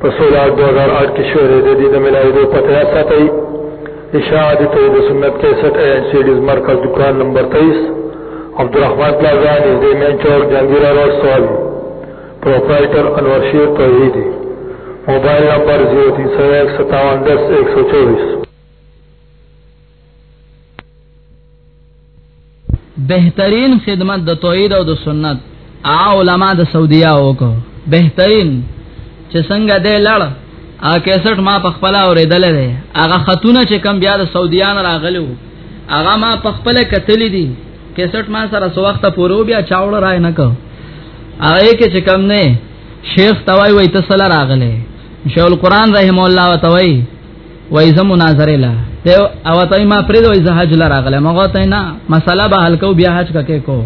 په سول آټ دوزار آټ کی شعر جدید د ملاویدو پته یاد ساتئ اشاعت توحید سنت کیسټ اینڈ سیډیز مرکز دکان نمبر 23 عبدالرحمن پلازا نزد مین چوک جهانگیرا روډ سوال پروپرائٹر انور شیر توحیدی موبایل نمبر 03015710124 بهترین خدمت د توحید او د سنت ا علماء د سعودیا وکړو بهترین چې څنګه دې لړ ا 61 ما په خپل اوریدل دي هغه خاتونه چې کم بیا د سعودیان راغلو هغه ما په خپل کتل دي 61 ما سره سو وخت پورو بیا چاوړ راي نه کو هغه کې چې کم نه شیخ توای وای ته سره راغله شیخ القران رحم الله وتوي وای زه مناظره لا ته او ته ما پرې دوی زه حج لراغله مغه ته نه مسله به حل کو بیا حج ککې کو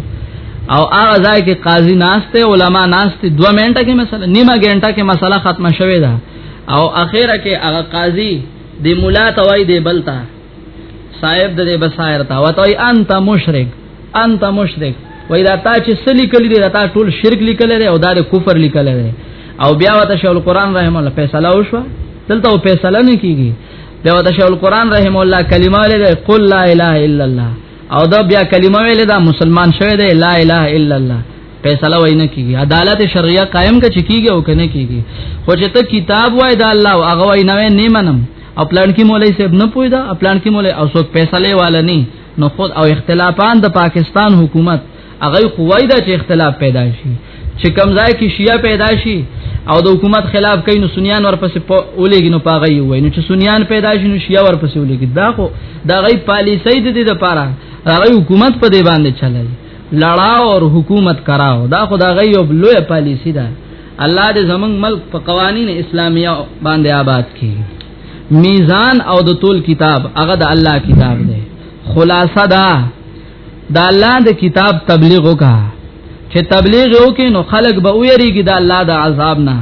او هغه ځای کې قاضي ناشته علما ناشته 2 منټه کې مسله نیمه غنټه کې مسله ختمه شوې ده او اخیره کې هغه قاضي د مولا توای دی بلتا صاحب د بصائر تا وتوي انت مشرک انت مشرک وای دا تا چې سلی کلی دی دا تا ټول شرک لیکل دی او دا د کفر لیکل دی او بیا وته شول قران رحم الله فیصله وشو دلته او فیصله نه کیږي بیا وته شول قران رحم الله کلمه له قل لا اله الا الله او دا بیا کلمه ویل دا مسلمان شوی دی لا اله الا الله فیصله وای نه کیږي عدالت شرعیه قائم کچ کیږي او کنه کیږي خو چې ته کتاب وای دا الله او هغه وای نه نه منم خپلان کې مولای صاحب نه پوي دا خپلان کې مولای او څوک فیصله والا نه نو خود او اختلافان د پاکستان حکومت هغه قوای دا چې اختلاف پیدا شي چې کم ځای کې شیعه پیدا شي او د حکومت خلاف کین نو سنیان ورپسې اولېګي نو پاغي وای نو چې سنیان پیدا شي نو شیعه ورپسې اولېګي دا خو دا غي پالیسي د دې لپاره هغه حکومت په دی باندې چلای لړاو او حکومت کراو دا خو دا غي یو لوی پالیسي ده الله دې زمنګ ملک په قوانین اسلامیه باندې آباد کړي میزان او د تول کتاب هغه د الله کتاب دی خلاصه دا د الله د کتاب تبلیغ وکا چې تبلیغ وکې نو خلق به ویریږي د الله د عذاب نه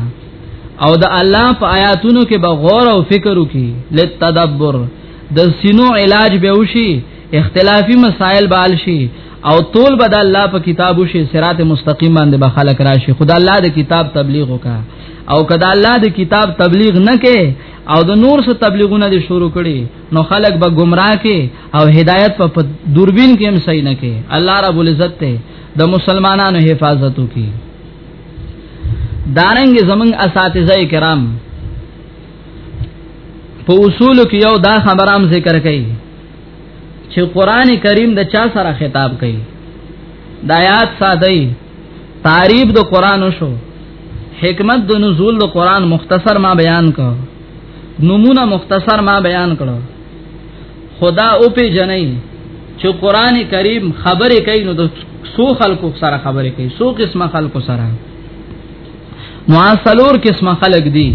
او د الله په آیاتونو کې به غور او فکر وکي لتدبر د سینو علاج به وشي اختلافي مسائل به حل شي او طول به د الله په کتابو شي صراط مستقیم باندې به خلق راشي خدای الله د کتاب تبلیغ وکا او کدا الله د کتاب تبلیغ نه کې او د نور سره تبلیغونه دي شروع کړي نو خلک به گمراه کې او هدایت په دوربین کې هم صحیح نه کې الله رب العزت ته د مسلمانانو حفاظت وکي دارنګ زمنګ اساتذه کرام په اصول کې یو دا خبرام ذکر کړي چې قران کریم د چا سره خطاب کړي د آیات ساده تعریف د قران شو حکمت د نزول د قران مختصر ما بیان کړ نمونه مختصر ما بیان کړ خدا او په جنای چې قران کریم خبرې کوي نو د سو خلکو سره خبرې کوي سو قسمه خلکو سره معاصلور قسمه خلق دي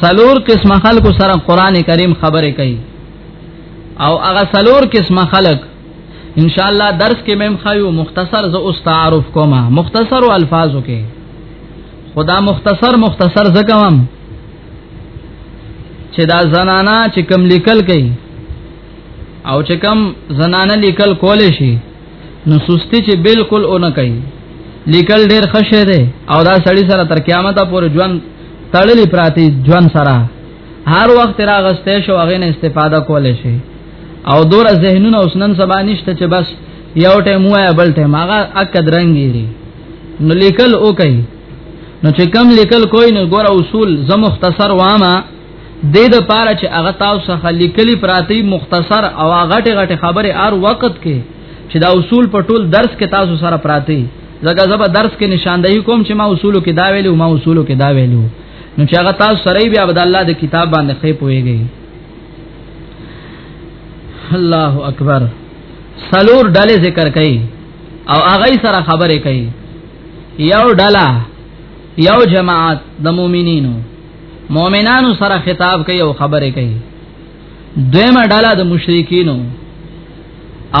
سلور قسمه خلکو سره قران کریم خبرې کوي او هغه سلور قسمه خلک ان شاء الله درس کې مم خایو مختصر ز اوس تعارف کوم مختصر او الفاظو کې خدا مختصر مختصر ز کوم چې دا زنانا چې کم لیکل کوي او چې کم زنانه لیکل کول شي نو سستی چې بالکل اون کوي لیکل ډیر خشه ده او دا سړی سره تر قیامت پورې ژوند تړلی پراتی ژوند سره هر وخت راغسته شو هغه نه استفاده کولای شي او دور ذهنونه اوس نن سبا نشته چې بس یو ټیم وای بل ټیم هغه اک درنګيري نو لیکل او کوي نو چې کم لیکل کوی نو ګور اصول زم مختصر وامه د دې لپاره چې هغه تاسو څخه لیکلي پراتی مختصر او غټه غټه خبره ار وخت کې چې دا اصول په ټول درس کې تاسو سره پراتی زګه زبر درس کې نشاندهي کوم چې ما اصولو کې دا ویلو ما اصولو کې دا ویلو نو چې هغه تاسو سره بیا د الله د کتاب باندې خې پويږي الله اکبر سلور ډلې ذکر کړي او هغه سره خبرې کوي یو ډلا یو جماعت د مؤمنینو مؤمنانو سره خطاب کوي او خبرې کوي دویمه ډلا د مشرکینو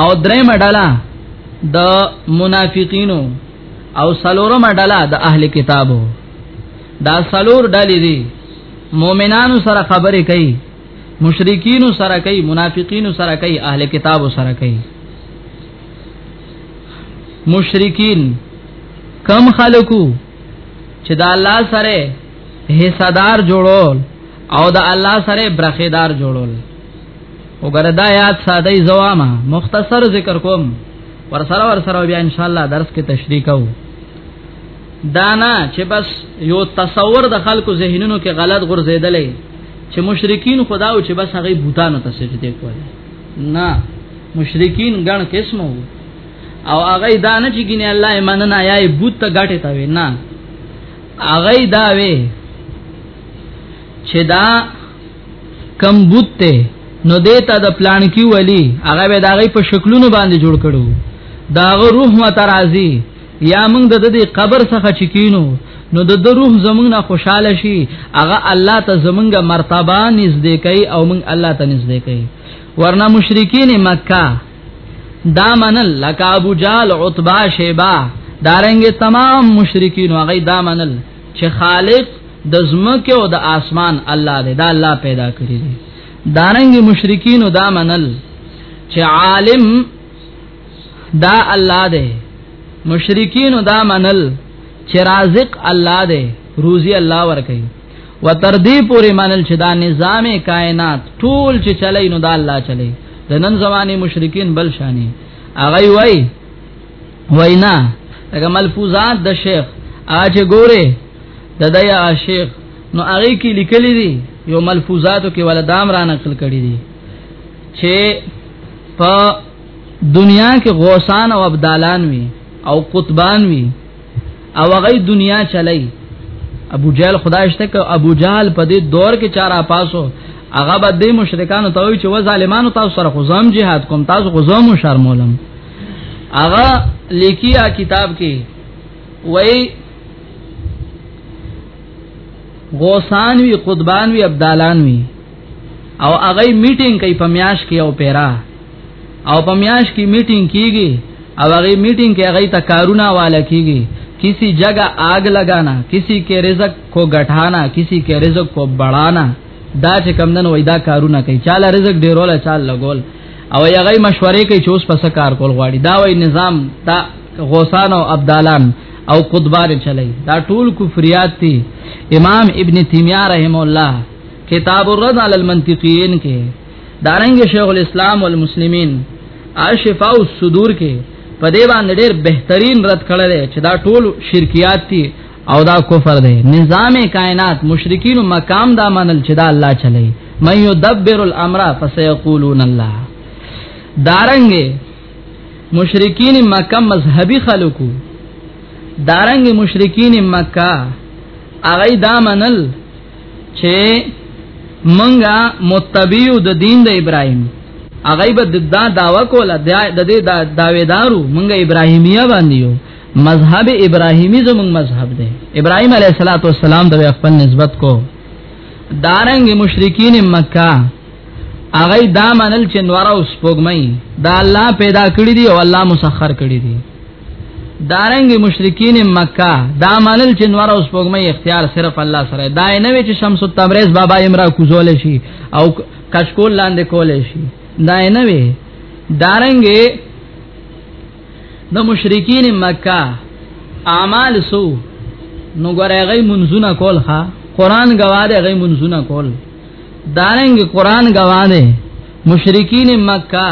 او دریمه ډلا د منافقینو او سلورمه ډلا د اهل کتابو دا سلور ډلې دي مؤمنانو سره خبرې کوي مشرکین سره کوي منافقین سره کوي اهل کتاب سره کوي مشرکین کم خلکو چې دا الله سره حصدار جوړول او دا الله سره برخیدار جوړول وګوره دا یاد ساده زوامه مختصر ذکر کوم ورسره ورسره بیا ان شاء الله درس کې تشریح کوو دانا چې بس یو تصور د خلکو ذهنونو کې غلط غورځیدلې چې مشرکین خدا او چې بس هغه بوتانو ته سجده کوي نه مشرکین ګڼ قسم وو او هغه دا نه چې ګینه الله ایمان نه آیا بوت ته غټه تا وی نه هغه دا وی چې دا کم بوت ته نو دیتا د پلان کی ولی هغه به داغه په شکلونو باندې جوړ کړو داغه روح مترازی یا موږ د دې قبر څخه چکینو نو د د روح زمونږ نه خوشاله شي هغه الله ته زمونږه مرتبه نږدې کوي او موږ الله ته نږدې کوي ورنه مشرکین مکه دا منل لک ابو جال عتبہ شیبا دارنګ تمام مشرکین هغه دا منل چې خالق د زمکه او د اسمان الله دی دا الله پیدا کړی دی دارنګ مشرکین دا منل چې عالم دا الله دی مشرکین دا منل چې رازق الله دی روزي الله ور کوي و تر دې پورې منل چې دا نظام کائنات ټول چې چلی نو دا الله چلی د نن زمانه مشرکین بل شانی اغه وای وینا هغه ملفوظات د شیخ اج ګوره د دیا شیخ نو هغه کې لیکلي دي یو ملفوظاتو کې ولدام را نقل کړی دي چې په دنیا کې غوسان او ابدالان وي او قطبان وي او هغه دنیا چلای ابو جهل خدایشته ک ابو جهل په دې دور کې چارا پاسو هغه به د مشرکانو ته وی چې و ظالمانو تاسو سره خو زم جهاد کوم تاسو خو زم شرمولم هغه لیکیا کتاب کې وای غوسان وی قطبان وی ابدالان وی او هغه میټینګ کوي په میاش کې او پیرا او په میاش کې میټینګ کیږي او هغه میټینګ کې هغه ته کارونه والا کیږي کسی جگہ آگ لگانا کسی کې رزق کو غټانا کسی کې رزق کو بڑانا دا چې کمندن وای دا کارونه کوي چاله رزق ډیرول چاله لګول او هغه مشورې کوي چې اوس پس کار کول غواړي دا وای نظام دا غوسان او عبدالان او قطبان چلای دا ټول کفریات دي امام ابن تیمیه رحم الله کتاب الرد علی المنطقین کې دارنګ شیخ الاسلام والمسلمین اشفاء الصدور کې په دې باندې ډېر بهترین رد کړل چې دا ټول شرکیات دي او دا کفر دی نظام کائنات مشرکین مقام دا منل چې دا الله چلی مې یدبر الامر فسيقولون الله دارنګ مشرکین مکه مذهبي خلکو دارنګ مشرکین مکه اغه دا منل چې منګه متبیو د دین د ابراهیم هغه به دا داوا کوله د دې داویدارو منګه ابراهیمیه باندې یو مذهب ابراهیمی زموږ مذهب دی ابراهیم علیه السلام د خپل نسبت کو دارنګ مشرکین مکه هغه دا منل چې نور او سپوږمۍ دا الله پیدا کړی دی او الله مسخر کړی دی دارنګ مشرکین مکه دا منل چې نور اوس پوغمه اختیار صرف الله سره دا نه وی چې شمس التبریز بابا امرا کوزول شي او کشکول لاندې کول شي دا نه وی دارنګ د مشرکین مکه اعمال سو نو ګره غي منزونه کول ها قران گواده غي منزونه کول دارنګ قران گواده مشرکین مکه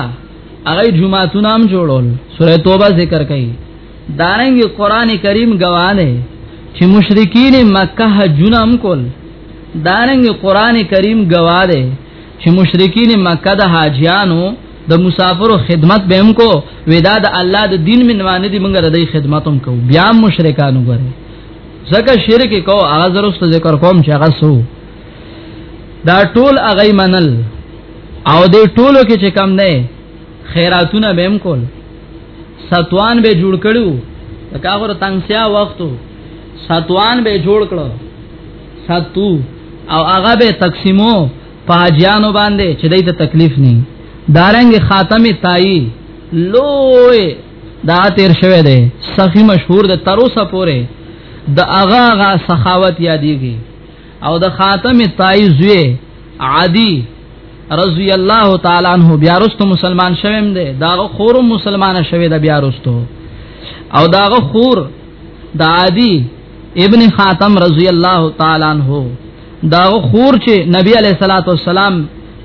هغه جمعهتون هم جوړول سوره توبه ذکر کړي دارنګ قران کریم گواهه چې مشرکین مکه حجونه هم کول دارنګ قران کریم گواهه چې مشرکین مکه د حاجیانو د مسافرو خدمت به هم کو ودا د الله د دین منوانه دي موږ د خدمت هم کو بیا مشرکانو غره زکه شرک کو اغه زروست ذکر کوم چې هغه سو دا ټول هغه منل او دې ټولو کې چې کم نه خیراتونه به هم کول ستوان به جوړ کړو کاغور تنگسیا وختو ستوان به جوړ کړو ستو او هغه به تقسیمو پاجانو باندې چې دای ته تکلیف نه دارنګ خاتم تای لوی دا تیر شوه دی سخی مشهور د تروسه پوره د اغا غا سخاوت یادېږي او د خاتم تای زوی عادی رضی الله تعالی عنہ بیا رستو مسلمان شوم دی داغه خور مسلمانه شوه د بیا رستو او داغه خور د عادی ابن خاتم رضی الله تعالی عنہ داغه خور چې نبی علیہ الصلوۃ والسلام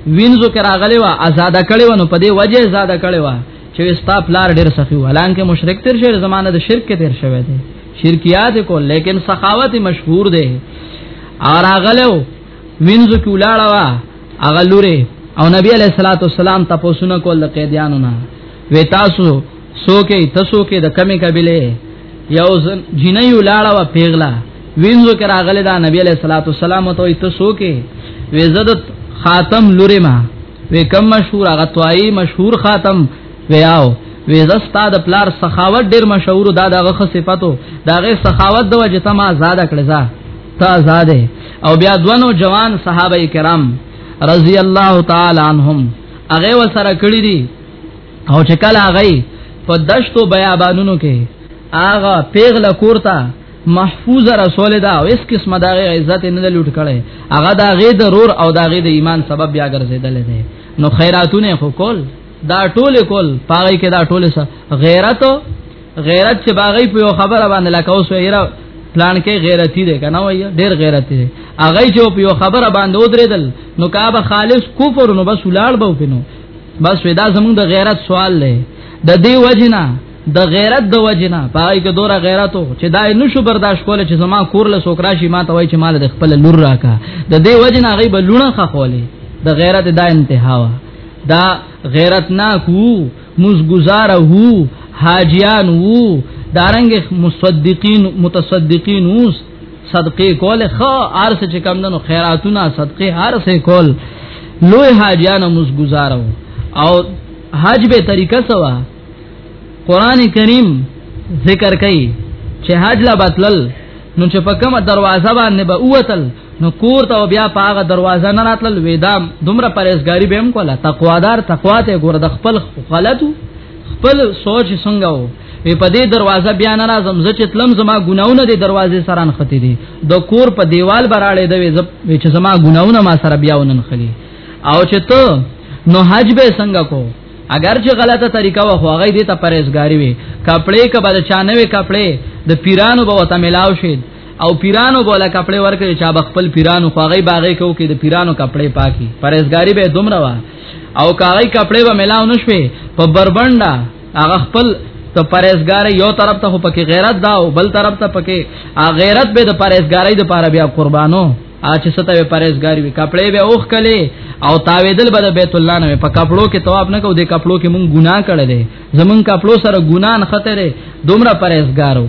وینځو کې راغلی و آزاد کړي ونه په دې وجه آزاد کړي و چې ستا پلار ډېر سخی و حالانکه مشرک تر شوی زمانه د شرک تر شوی دی شرکیات کول لیکن سخاوت مشهور دی اور اغلو وینځو کې ولاړه وا اغلوره او نبی علیہ الصلوۃ والسلام تاسو نه کول د قیدیانو نه وې تاسو سوکې تاسو کې د کمی قبيله یو جنۍ ولاړه وا پیغلا وینځو کې راغله دا نبی علیہ الصلوۃ والسلام ته تاسو کې وې زدت خاتم لوري ما وی کم مشهور هغه توای مشهور خاتم ویاو وی زستا د پلار سخاوت ډیر مشهور دا دغه صفاتو دغه سخاوت د وجه تما آزاد کړی ځا تا آزاد او بیا دونو جوان صحابه کرام رضی الله تعالی عنهم هغه وسره کړی دي او چې کله هغه په دشتو بیابانونو کې هغه پیغله کورتا محفوظ رسول دا او اس قسم دا غي عزت نه لوټ کړي هغه دا غي د رور او دا غي د ایمان سبب بیا ګرځیدل دي نو خیراتونه خو کول دا ټول کول پاره کې دا ټول سره غیرت غیرت چې باغی په خبره باندې لکه اوس یې پلان کې غیرتی دی کنه وای ډیر غیرتی دی اغه چې په یو خبره باندې ودرېدل نو کابه خالص کفر نو بس ولاړ به وپینو بس ودا زمونږ د غیرت سوال لې د دې وجنه د غیرت د وجنا پای کې دورا غیرت چې دای نشو برداشت کول چې زما کور له سوکراشي ما ته وای چې مال د خپل لور راکا د دې وجنا غي بلونه خولې د غیرت د انتها وا دا غیرت نا کو مزګزار هو حاجیان وو دارنګ مصدقین متصدقین اوس صدقه کول خو ارس چې کم دنو خیراتونه صدقه ارس کول لوی حاجیان مزګزار او حج به طریقه سوا قران کریم ذکر کوي چې حج لا بتلل نو چې په کومه دروازه باندې به اوتل نو کور ته بیا په هغه دروازه نه راتل وېدام دومره پرېزګاری به هم کوله تقوادار تقوا ته ګور د خپل غلطو خپل سوچ څنګه وو په دې دروازه بیا نه راځم زه چې تلم زما ګناونه دې دروازې سره نه ختی دي د کور په دیوال براړې دوي چې زما ګناونه ما سره بیا ونن خلی او چې ته نو حج به څنګه کو اگر چې غلطه طریقه و خو هغه دې ته پرېزګاری وي کپڑے کبه د چانوي کپڑے د پیرانو به وته ملاو شي او پیرانو بوله کپڑے ورکړي چا بخپل پیرانو خو هغه باغې کو کې د پیرانو کپڑے پاکي پرېزګاری به دومره وا او کاغی کپڑے به ملاو نشوي په بربنده هغه خپل ته پرېزګار یو طرف ته پکې غیرت دا او بل طرف ته پکې غیرت به د پرېزګارۍ د پاره بیا قربانو ا چې ستا به پرېزګار وي کپڑے به اوخ کله او تاویدل به بیت الله نه په کپړو کې تواب نه کو د کپړو کې مونږ ګناه کړل دي زمون کپړو سره ګناه نه خطرې دومره پرېزګارو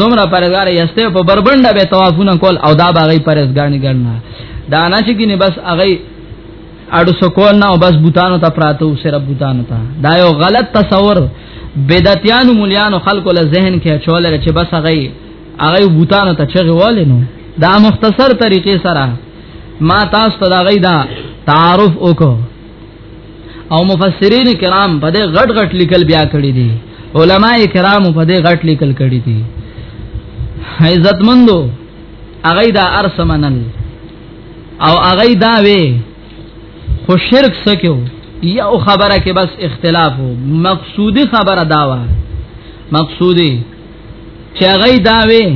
دومره پرېزګار یسته په بربنده به توافونه کول او دا باغی پرېزګانی ګڼنه دا نه چې کینه بس هغه اړو سکول نه او بس بوتانو ته پراته او سره بوتانو ته دا یو غلط تصور بدعتیانو مليانو خلکو له ذهن کې چولره چې بس هغه هغه بوتانو ته چغه والي نو دا مختصر طریقې سره ما تاسو ته دا غي دا تعارف وکړو او مفسرین کرام په دې غټ غټ لیکل بیا کړی دي علما کرام په دې غټ لیکل کړی دي عزتمندو اغه دا ارسمنل او اغه دا وی خو شرک سکیو یو خبره کې بس اختلاف وو مقصودی خبره داوا مقصودی چې هغه دا وي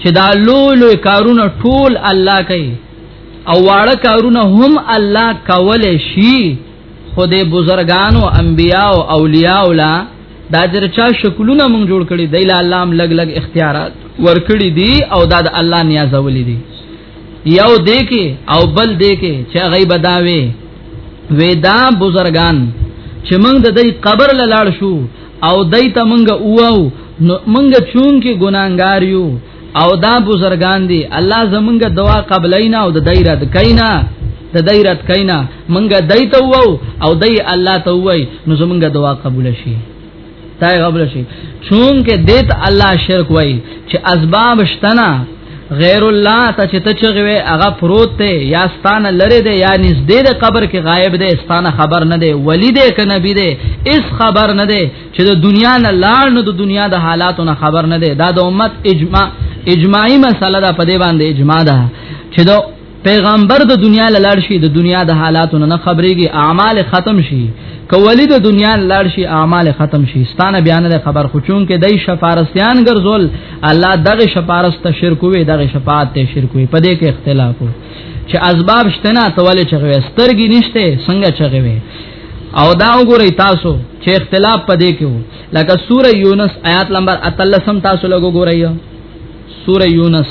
چې دا لولو کارونه ټول الله کوي او واړه کارونه هم الله کول شي خود بزرگانو انبیاء او اولیاء ولا دا در چا شکلونه مونږ جوړ کړي دی لا الله هم لګ لګ اختیارات ورکړي دي او دا د الله نیازولې دي یو دې کې او بل دې کې چې غیب داوي ودا بزرگان چې موږ د دې قبر لاړ شو او دای ته موږ اوو نو موږ چون کې ګناګار یو او دا بزرگان دي الله زمونږ دعا قبلینا او د دای رد کینا د دای رد کینا موږ دای ته وو او دای الله ته وای نو زمونږ دعا قبول شي تای غبل شي چون کې دیت الله شرک وای چې اسباب شتنا غیر الله ته چې ته چغوي هغه پروت دی یا ستانه لره دی یا نږدې د قبر کې غایب دی ستانه خبر نه دی ولی دی ک نبی دی اس خبر نه دی چې د دنیا نه لاړ نو د دنیا د حالاتو نه خبر نه دی دا د امت اجماع اجماعي مسله ده په دې باندې اجماع ده چې د پیغمبر د دنیا لاړ شي د دنیا د حالاتو نه خبرېږي اعمال ختم شي کولی د دنیا لاړ شي اعمال ختم شي ستانه بیان د خبر خچون کې دای شفارسیان ګرځول الله دغه شفارس ته شرک وي دغه شفاعت ته شرک وي په دې کې اختلاف وو چې اسباب شته نه تولې چغوي سترګې نشته څنګه چغوي او دا وګورئ تاسو چې اختلاف په دې کې وو لکه سوره یونس آیات نمبر 13 تاسو لګو ګورئ سوره یونس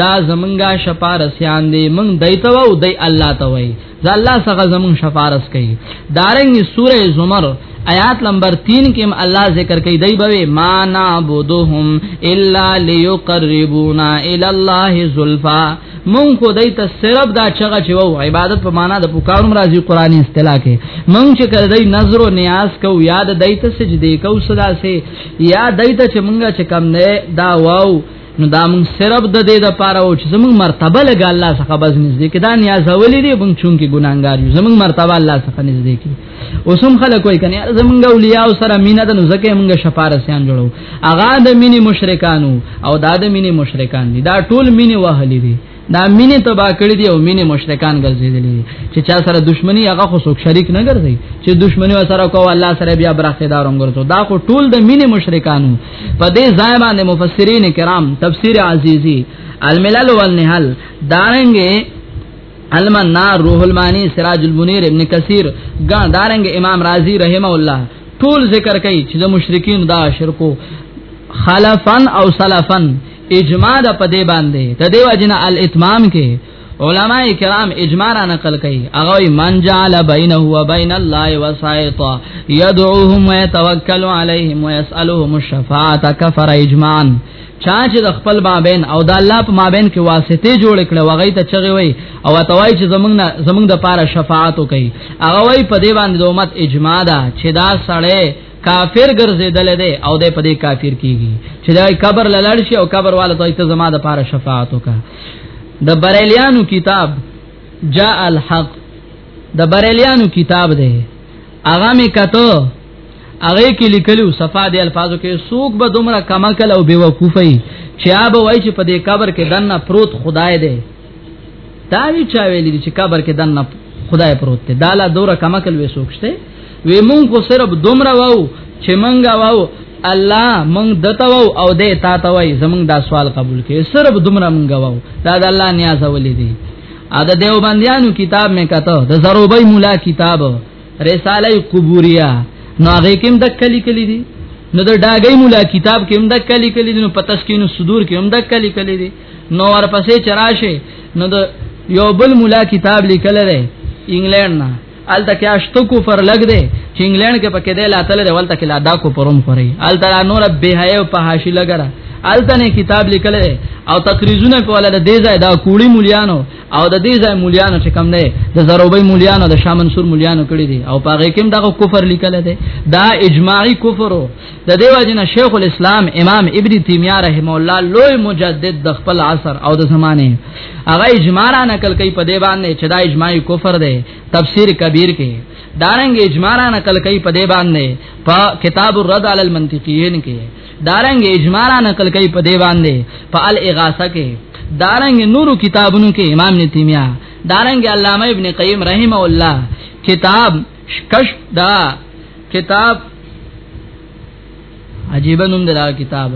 دا زمونږه شفارسیان دی مونږ دایته وو دی الله ته وای دا الله څنګه زمونږ شفارس کوي دارنګ سوره زمر آیات نمبر 3 کې الله ذکر کوي دی به ما نعبدهم الا ليقربونا الى الله زلفا مونږ خو دای ته صرف دا چغه چې وو عبادت په معنا د پکاروم راځي قرآني اصطلاح کې مونږ چې کړه دای نظر او نیاز کو یاد دای ته سجدي کو صدا سي یا دای ته چې مونږه چې کم نه دا واو نو دا موږ صرف د دې د پاره او چې زموږ مرتبه لګ الله څخه بس نږدې کې دا نیاز ولې دې موږ چون کې ګناګار یو زموږ مرتبه الله څخه نږدې کې اوس هم خلک وایي کنه زموږ اولیاء سره مینا د نزدکه موږ شفارسیان جوړو اغا د مینې مشرکانو او دا د مینې مشرکان دي دا ټول مینې وهلې دي دا مینه تبا کړی دی او مینه مشرکان ګرځیدلی چې چا سره دښمنی هغه خو څوک شریک نه ګرځي چې دښمنی سره کو الله سره بیا برخیدار ورته دا خو ټول د مینه مشرکانو په دې ځای باندې مفسرین کرام تفسیر عزیزی الملل والنهل دارنګه المنا روح المانی سراج المنیر ابن کثیر ګان دارنګ امام رازی رحم الله ټول ذکر کوي چې د مشرکین دا شرکو خلفن او سلفن اجماع د پدې باندې د دیو اجنه الاتمام کې علما کرام اجماع را نقل کوي هغه من جعل بینه و بین الله وسایطا يدعوهم ويتوکل عليهم ويسالهم الشفاعه كفر اجماعا چا چې د خپل مابین او د الله په مابین کې واسطه جوړ کړي وغه ته چغي وي او توای چې زمنګ نه زمنګ د پاره شفاعت کوي هغه وي په دی باندې د امت اجماع ده چې دا سړی کافر ګرځیدل دی او د په دې کافر کیږي چې دا قبر لاله شي او قبر والو ته ته زما د پاره شفاعت وکا د بریلیانو کتاب جاء الحق د بریلیانو کتاب دی اغه می کته اغه کې لیکلو صفه د الفاظو کې سوق به دومره کما کله او بیوقوفي چې اب وای چې په دې قبر کې دنه پروت خدای دی دا وی چا ویل دي چې قبر کې دنه خدای پروت دی دا لا دوره کما کل وې سوکشته وې مونږ خو صرف دومره وو چې مونږه وو الله مونږ دته وو او دې تا ته وای زمونږ دا سوال قبول کړي صرف دومره مونږ وو دا د الله نیاز ولې دي ا د دیوبندیانو کتاب مې کته د زروبی مولا کتاب رساله قبوریه نو هغه کوم د کلی کلی دي نو د ډاګی مولا کتاب کې هم د کلی کلی دي نو پتس کې نو صدور کې هم د کلی کلی دي نو ورپسې چرآشي نو د یو بل مولا کتاب لیکل دی انګلند نه الته کې اشتو کو پر لګ دی چې انګلند کې پکې دی لاتل دی ولته کې لادا کو پروم خوري الته نور به حیا په حاشی لګره الته نه کتاب لیکل دی او تقریزونه کوله د دې ځای دا کوړی مولیانو او د دې ځای مولیانو چې کم نه د زروبې مولیانو د شاه منصور مولیانو کړی دي او پاره کې دغه کفر لیکل دی دا اجماعي کفر د دیو جن شیخ الاسلام امام ابن تیمیه رحم الله لوی مجدد د خپل عصر او د زمانه هغه اجماع را نقل کوي په دی باندې چې دا اجماع کفر دی تفسیر کبیر کې دارنګ اجماع را نقل کوي په دی باندې په کتاب الرد علی المنطقین کې دارنګ اجماع را نقل کوي په دی باندې په الاغاثه کې دارنګ نورو کتابونو کې امام ابن تیمیه دارنګ علامه ابن قیم رحم الله کتاب کشف دا کتاب عجیب نوم دی دا کتاب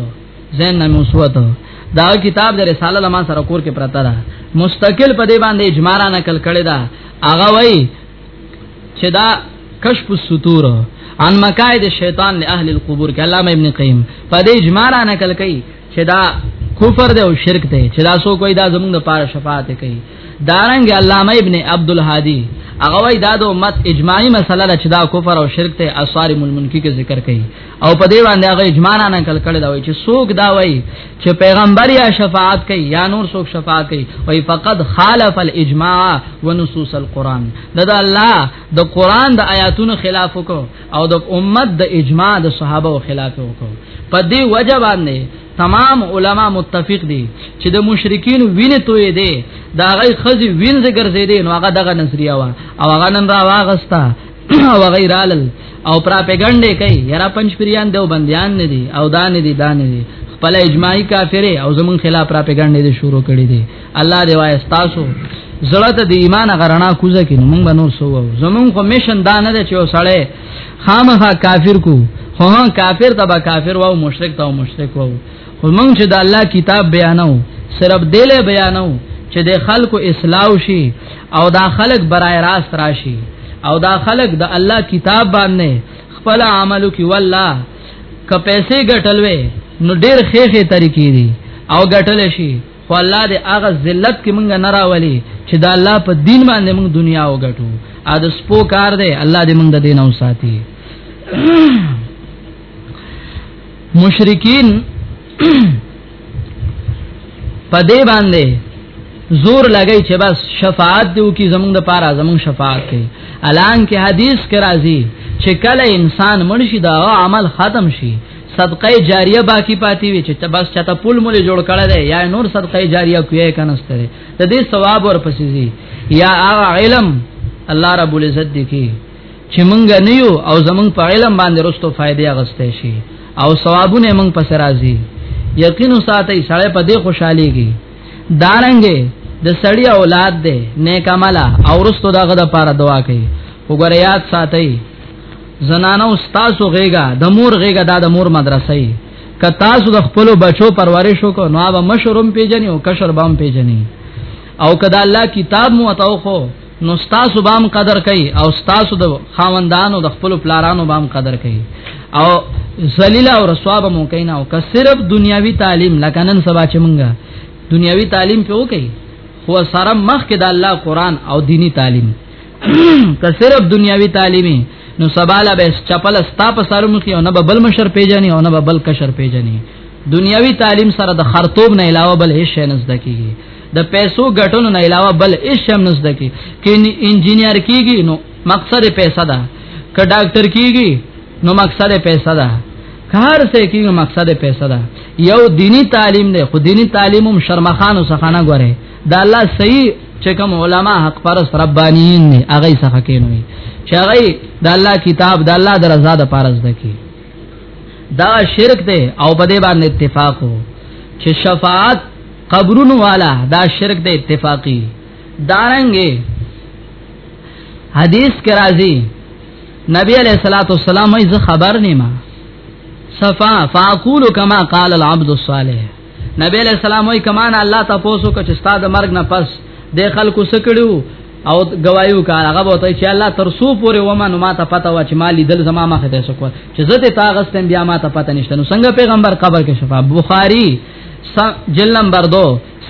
زین نام اوسوت دا کتاب د رساله لما سره کور کې پراته ده مستقل په دې باندې اجماع را نقل کړی دا هغه وای چې دا کشف الستور عن مکائد الشیطان لاهل القبور کلام ابن قیم په دې اجماع را نقل کړي چې دا کفر دی او شرک دی چې دا سو کوئی دا زموږ د پاره شفاعت کوي دارنګ علامه ابن عبد الهادي هغه وای دا د امت اجماعي مسله ده چې دا کفر او شرک ته اثار ملمنکی کې ذکر کړي او په دې باندې هغه اجماع نه نقل کړي دا وای چې څوک دا وای چې پیغمبر یا شفاعت کوي یا نور څوک شفاعت کوي وای فقط خالف الاجماع ونصوص القران دا, دا الله د قران د آیاتونو خلاف وکړو او د امت د اجماع د صحابه او خلاف وکړو په دې وجه باندې تمام علما متفق دي چې د مشرکین وینې توې دي دا غي خزي وینځ ګرځې دي نو هغه دغه نظریه وا او هغه نن را واغستا او غیرالل او پراپګاندا کوي یرا پنځ پریان دیو بندیان نه دي او دان دي دان دي خپل اجماعي کافره او زمون خلاف پراپګاندا دي شروع کړي دي الله دی وای تاسو زړه ته د ایمان غرنا کوزه کې موږ به نور سو زمون خو میشن دا نه چې وسړې خامخا کافر کو خو کافر تبا کافر وو مشرک ته مشرک وو خو موږ چې د الله کتاب بیانو صرف دله بیانو چې د خلکو اصلاح شي او دا خلک برای راست راشي او دا خلک د الله کتاب باندې خپل عملو کې والله که پیسې ګټلوي نو ډېر خېخه طریقې دي او ګټل شي خو الله دې هغه ذلت کې مونږ نه راولي چې دا الله په دین باندې مونږ دنیا وګټو ا د سپو کار دی الله دې مونږ د دین او ساتي مشرکین په دې باندې زور لګی چې بس شفاعت دیو کی زمونږ د پاره زمونږ شفاعت کوي الان کې حدیث کې راځي چې کله انسان مرشي دا عمل ختم شي صدقه جاریه باقی پاتې وي چې بس چاته پول مولې جوړ کړل دی یا نور صدقه جاریه کوي کنهسته دی د دې ثواب ورپسې زی یا هغه علم الله رب العزت دی کی چې مونږ نه یو او زمونږ په علم باندې رستو فائدې اغستې شي او ثوابونه مونږ پس راځي یقین ساتي سړی په دې خوشحاليږي دارنګې د سړی اولاد دی نیک عمله او رستو دغه د پاره دعا کوي وګوره یاد ساتي زنانو تاسو غېګا د مور غېګا دا د مور مدرسې ای ک تاسو د خپل بچو پرورش وکړو نو هغه مشروم پیجنې او کشر بام پیجنې او کدا الله کتاب مو اتاو خو نو تاسو بام قدر کوي او تاسو د خاوندانو د خپل پلارانو بام قدر کوي او ذلیل او رسوا به مو کینا او که صرف دنیاوی تعلیم لکه نن سبا چې مونږه دنیاوی تعلیم په وکي خو سره مخ کې د الله قران او دینی تعلیم که صرف دنیاوی تعلیمي نو سباله به چپل ستا په سر مخ یو نه به بل مشر پیژني او نه به بل کشر پیژني دنیاوی تعلیم سره د خرطوب نه علاوه بل هیڅ نه زده کیږي د پیسو ګټونو نه علاوه بل هیڅ هم نه زده کیږي کین انجینیر کیږي نو مقصد پیسې ده که ډاکټر کیږي نو مقصد پیسې ده کار سه کیږي مقصد پیسې ده یو دینی تعلیم دی خو دینی تعلیم هم شرمخانو څخه نه غوړي دا الله صحیح چې کوم علما حق پرس ربانیین نه هغه څخه کینوي چې هغه د الله کتاب د الله د رضا د پارس دکی دا شرک دی او په دې باندې اتفاق وو چې شفاعت قبرون والا دا شرک دی اتفاقی دارنګي حدیث کې راځي نبی علیہ الصلوۃ والسلام یې خبر نیما صفا فاقول کما قال العبد الصالح نبی علیہ السلام وی کمان الله تاسو کو چې استاد مرګ نه پس د خلکو سکړو او گوايو کا هغه وته چې الله تر سو پورې و ما نو ما ته پته و چې مالی دل زما مخه ته سکو چې زه ته تاغستم بیا ما ته پته نشته نو څنګه پیغمبر قبر کې شفا بخاری جل نمبر 2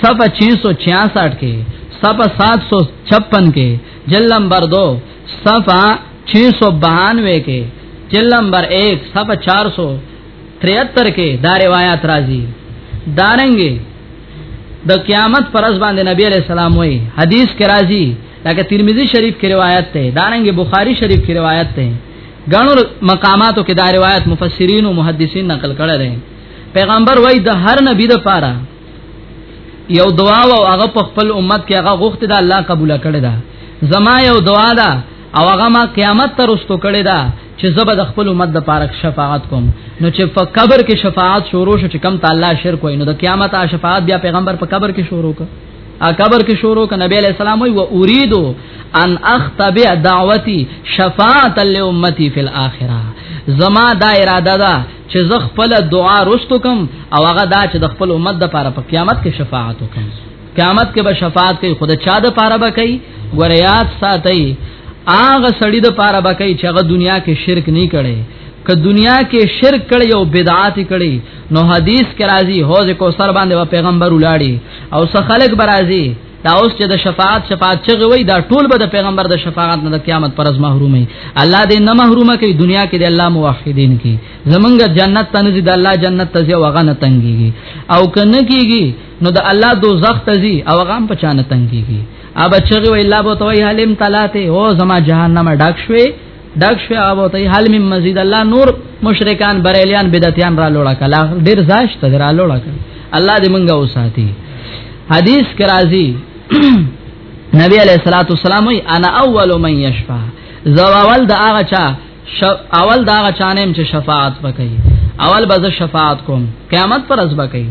صفحه 666 کې صفحه 756 کې جل نمبر 2 صفحه 692 کې جل نمبر 1 صفحه 400 73 کې دا روایت راځي دارنګي د قیامت پر ورځ باندې نبی علیہ السلام وایي حدیث کې راځي لکه ترمذی شریف کې روایت ده دارنګ بخاری شریف کې روایت ده غنور مقاماتو کې دا روایت مفسرین او محدثین نقل کړه ده پیغمبر وایي د هر نبی د پاره یو دعا او هغه په خپل امت کې هغه غوښته ده الله قبول کړي ده زما یو دعا ده او هغه ما قیامت تر واستو کړي ده چې زبر د خپل امت د پاره شفاعت کوم نو چې په قبر کې شفاعت شروع شو چې کم تعالی شرک وای نو د قیامت آ شفاعت بیا پیغمبر په قبر کې شروع ک ا قبر کې شروع ک نبی علیہ السلام وی و اريد ان اختبع دعوتي شفاعت لامتي فی الاخره زما دا اراده ده چې زه خپل دعا رستو کوم او هغه دا چې د خپل امت د پاره په قیامت کې شفاعت وکم قیامت کې به شفاعت کوي خود چا د پاره به کوي ګوریات ساتي هغه سړی د پاره به کوي چې هغه دنیا کې شرک نه کړي که دنیا کې شرک کړي او بدعات کړي نو حدیث کې راځي حوض کوثر باندې و پیغمبر ولاړي او څه خلک برازي دا اوس چې د شفاعت شفاعت چغه وي دا ټول به د پیغمبر د شفاعت نه د قیامت پر از محرومي الله دې نه محرومه کوي دنیا کې د الله موحدین کې زمونږ جنت تنزي د الله جنت تزي وغه نه تنګيږي او کنه کیږي نو د الله دوزخ ته ځي او غام په چانه تنګيږي اب چغي وی الله بو توي حلم تلاته او زما جهنم ډک شوي ډک شوي اب توي حل من مزيد الله نور مشرکان بریلیان بدعتيان را لوړه کلا ډیر زاش ته را لوړه کلا الله دې مونږه وساتي حدیث کرازي نبی علیہ الصلوۃ والسلام انا اول من یشفع زواول د هغه چا اول دا غچانم چې شفاعت وکي اول به شفاعت کوم قیامت پر ازبه کوي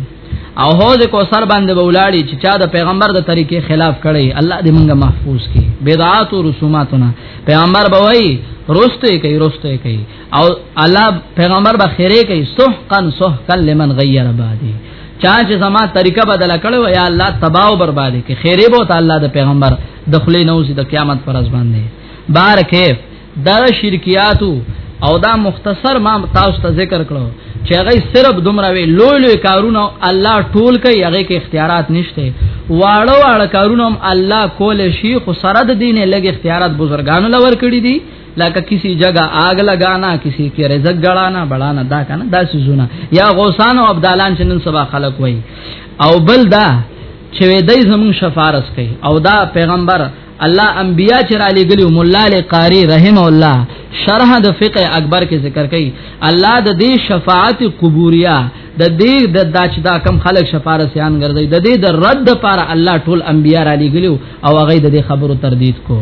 او حوض کو سر باندې بولاړي چې چا د پیغمبر د طریقې خلاف کړي الله دې موږ محفوظ کړي بدعات او رسوماتونه پیغمبر به وایي روسته کوي روسته کوي او الله پیغمبر به خیره کوي سحقا سحقا لمن غیر بعدي چا چې زما طریقه بدل کړو یا الله تباہ او برباد کې خیره بو ته الله د پیغمبر د خلی نوځي د قیامت پر ځبان دی بار کیف دا شرکیاتو او دا مختصر ما تاسو ته ذکر کړو چې هغه صرف دومره وی لوی لوی کارونه الله ټول کوي هغه کې اختیارات نشته واړه واړه کارونه هم الله کول شي خو سره د دینه لګ اختیارات بزرګانو لور کړی دي لکه کسی جگہ آگ لگانا کسی کی رزق گڑانا بڑانا دا کنه دا سيزونه یا غوسان او عبدالان چې نن سبا خلق وای او بل دا چې دای زمون شفارس کوي او دا پیغمبر الله انبیا چې را لګلیو مولا علی قاری رحم الله شرح د فقه اکبر کې ذکر کړي الله د دې شفاعت قبوریا د دې د داچ دا کم خلق شفاره سیان ګرځي د دې د رد لپاره الله ټول انبیا را لګلیو او هغه د دې خبرو تردید کو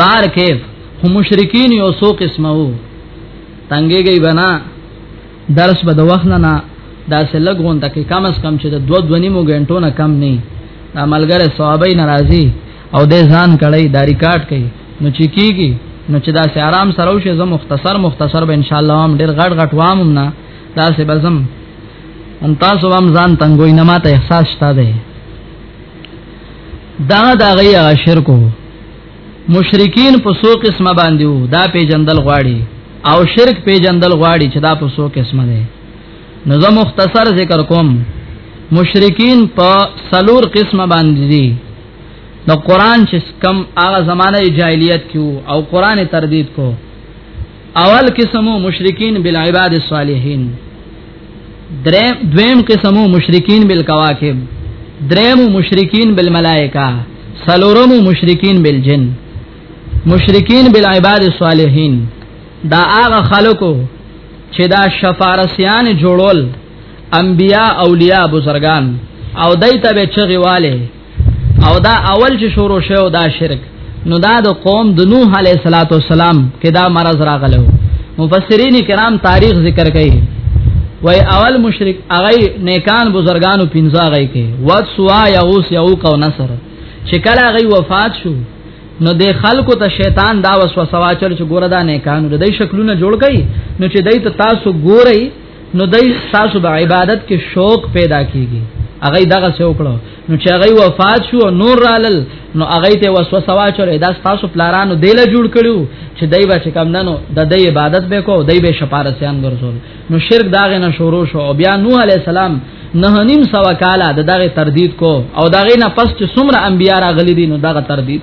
بار کیف هم مشرکین یو سو قسمو تنګيږي بنا درس به د وخت نه نه دا سه لګون تک کم از کم چې د دو دونی مو غنټو نه کم نه دا ملګری ثوابي ناراضي او د ځان کړي دا ریکارډ کړي نو چې کیږي نو چې دا سه آرام سره وشه زه مختصر مختصر به ان شاء الله هم ډیر غټ غټ وام نه دا سه بزم ان تاسو هم ځان تنګوي نه ماته احساس شته ده دا دا غي شرکو مشرکین په سو قسمه باندې وو دا پیجندل غواړي او شرک پیجندل غواړي چې دا په سو قسمه ده نو زه مختصر ذکر کوم مشرکین په سلور قسمه باندې دي نو قران چې کم هغه زمانه جاهلیت کې او قران تردید کو اول قسمو مشرکین بالعباد الصالحین دریم دویم قسمو مشرکین بالکواکب دریم مشرکین بالملائکه سلورم مشرکین بالجن مشرکین بالعباد الصالحین دا هغه خلکو چې دا شفارسیان جوړول انبیا اولیاء بزرگان او دای ته به چغیواله او دا اول چې شروع شو دا شرک نو دا د قوم د نوح علی صلوات و سلام کې دا مرض راغلو مفسرین کرام تاریخ ذکر کوي وای اول مشرک هغه نیکان بزرګانو پینځه هغه کې وات سوا یغوس یعوق او نصر چې کله هغه وفات شو نو د خلکو ته شیطان دا وسوسه واچل چې ګوره دا نیکانو د دې شکلونه جوړ کړي نو چې دای ته تاسو ګورئ نو دای تاسو به عبادت کې شوق پیدا کیږي هغه دغه څه وکړو نو چې هغه وفات شو نور رالل نو هغه ته وسوسه واچولې دا تاسو پلارانو دیله جوړ کړو چې دای به کم دنو د دې عبادت به کو دای به شپارسیان ګرځول نو شرک داغه نه شروع شو او بیا نوح علی السلام نه نیم سوا کاله د دغه تردید کو او دغه نه پس چې څومره انبیا راغلي دي نو دغه تردید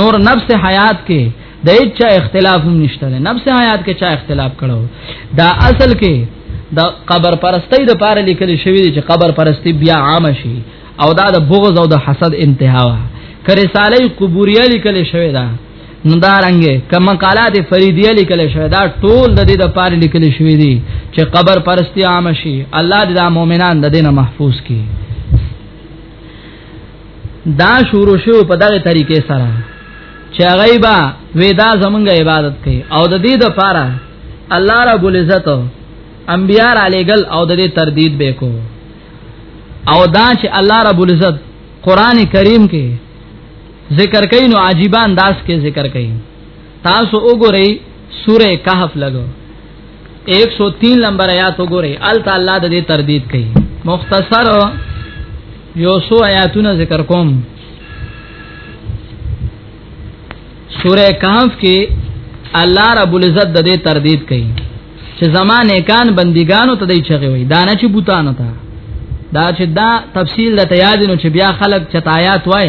نور نفس حیات کې د هیڅ اختلاف هم نشته نفس حیات کې چا اختلاف کړو دا اصل کې د قبر پرستی د پاره لیکل شوی دی چې قبر پرستی بیا عام شي او دا د بغض او د حسد انتها وا کرساله قبوریه لیکل شوی دا نو دا رنګه کما قالات فریدیه لیکل شوی دا ټول د دې د پاره لیکل شوی دی چې قبر پرستی عام شي الله دې د مؤمنان د دینه محفوظ کړي دا شروع شو په دغه طریقې سره چې هغه با ودا زمونږ عبادت کوي او د دې د پاره الله رب العزت انبیار علیګل او د دې تردید به کو او دا چې الله رب العزت قران کریم کې ذکر کین او عجیب انداز کې ذکر کین تاسو وګورئ سوره کهف لګو 103 نمبر آیات وګورئ ال تعالی د دې تردید کوي مختصر یو سو آیاتونه ذکر کوم سوره کهف کې الله رب العزت د دې تردید کوي چې زمانه کان بندګانو ته دی چغي وي دانه چې بوتانو ته دا چې دا تفصیل د تیادینو چې بیا خلک چتایات وای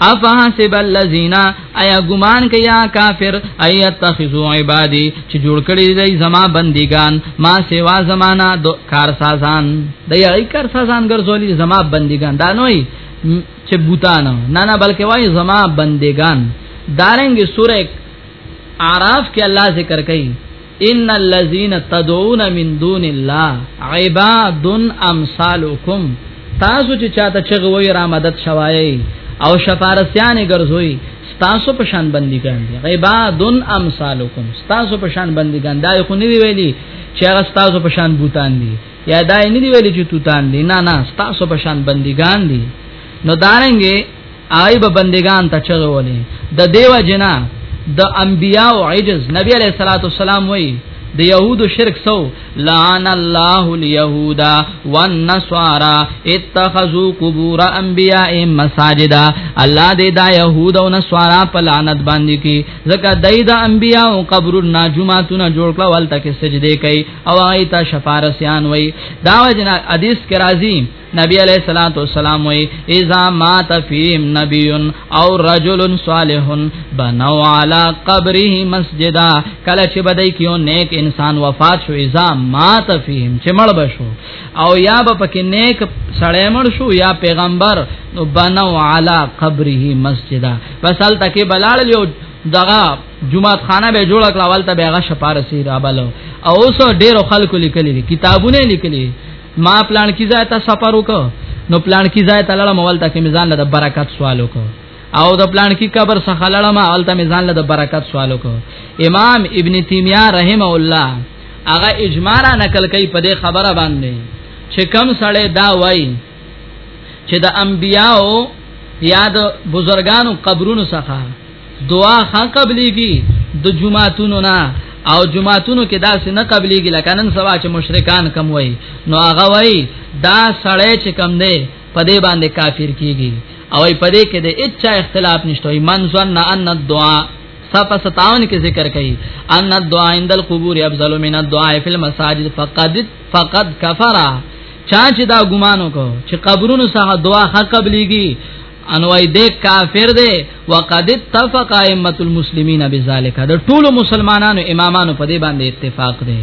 افحسب الذين ايا ګمان کيا کافر ايا تخذو عبادي چې جوړ کړي دي زما بندګان ما سوا زمانہ د کارسازان د یای کارسازان ګرځولي زما بندګان دا نوې چې بوتان نه نه بلکې وای زما بندګان دارنګ سورې اعراف کې الله ذکر کوي ان الذين تدعون من دون الله عباد امثالكم تاسو چې چاته چغوي را مدد شوایي او شفارسیان ګرځوي تاسو په شان بندګان دي عباد امثالکم تاسو په شان بندګان دا خو نه ویلي چې هغه تاسو په شان بوتان دي یا دا نه دی ویلي چې توتان دي نه نه تاسو په شان بندګان دي نو دارنګي آی به بندگان ته چغولې د دیو جنا د انبیاء او عجز نبی علیہ الصلوۃ والسلام وای د یهودو شرک سو لعن الله اليهود والنصارى اتخذوا قبور انبیاء مساجدا الله دې دا یهود او نصارا په لعنت باندې کی زکه دای د انبیاء او قبر ناجماتونه جوړ کړه ولته کې سجده کوي او آیت شفارسیان وای دا وجنا حدیث کې راځي نبی علیہ الصلوۃ والسلام وی اذا مات فیم نبی او رجل صالح بنو علی قبره مسجدا کله چې بدای کیو نیک انسان وفات شو اذا مات فیم چې مړ بشو او یا به پکې نیک سړی مړ شو یا پیغمبر نو بنو علی قبره مسجدا فصل تکي بلال یو دغه جمعات خانه به جوړ کړه ولته به هغه شپارسی را بلو او اوس ډیرو خلکو لیکلي کتابونه لیکلي ما پلان کی ځای ته سفر وکړ نو پلان کی ځای ته لاړم ولته کې میزان له برکت سوال وکړ او د پلان کی قبر څخه لاړم ولته میزان له برکت سوال وکړ امام ابن تیمیه رحم الله هغه اجماع را نقل کوي په دې خبره باندې چې کم سړی دا وای چې د انبیاو یا د بزرګانو قبرونو څخه دعا ها قبليږي د جمعاتونو نه او جمعاتونو کې داسې نه قبليږي لکه نن سبا چې مشرکان کم وای نو هغه وای دا سړی چې کم دی په دې باندې کافر کیږي او په دې کې د اچا اختلاف نشته ایمان ځن ان الدعاء صفه 57 کې ذکر کړي ان الدعاء عند القبور افضل من الدعاء في المساجد فقد فقد كفر چا چې دا ګمانو کو چې قبرونو سره دعا حق قبليږي انوای دې کافر دی وقد اتفق ائمه المسلمین بذالک د ټول مسلمانانو امامانو په دې باندې اتفاق دی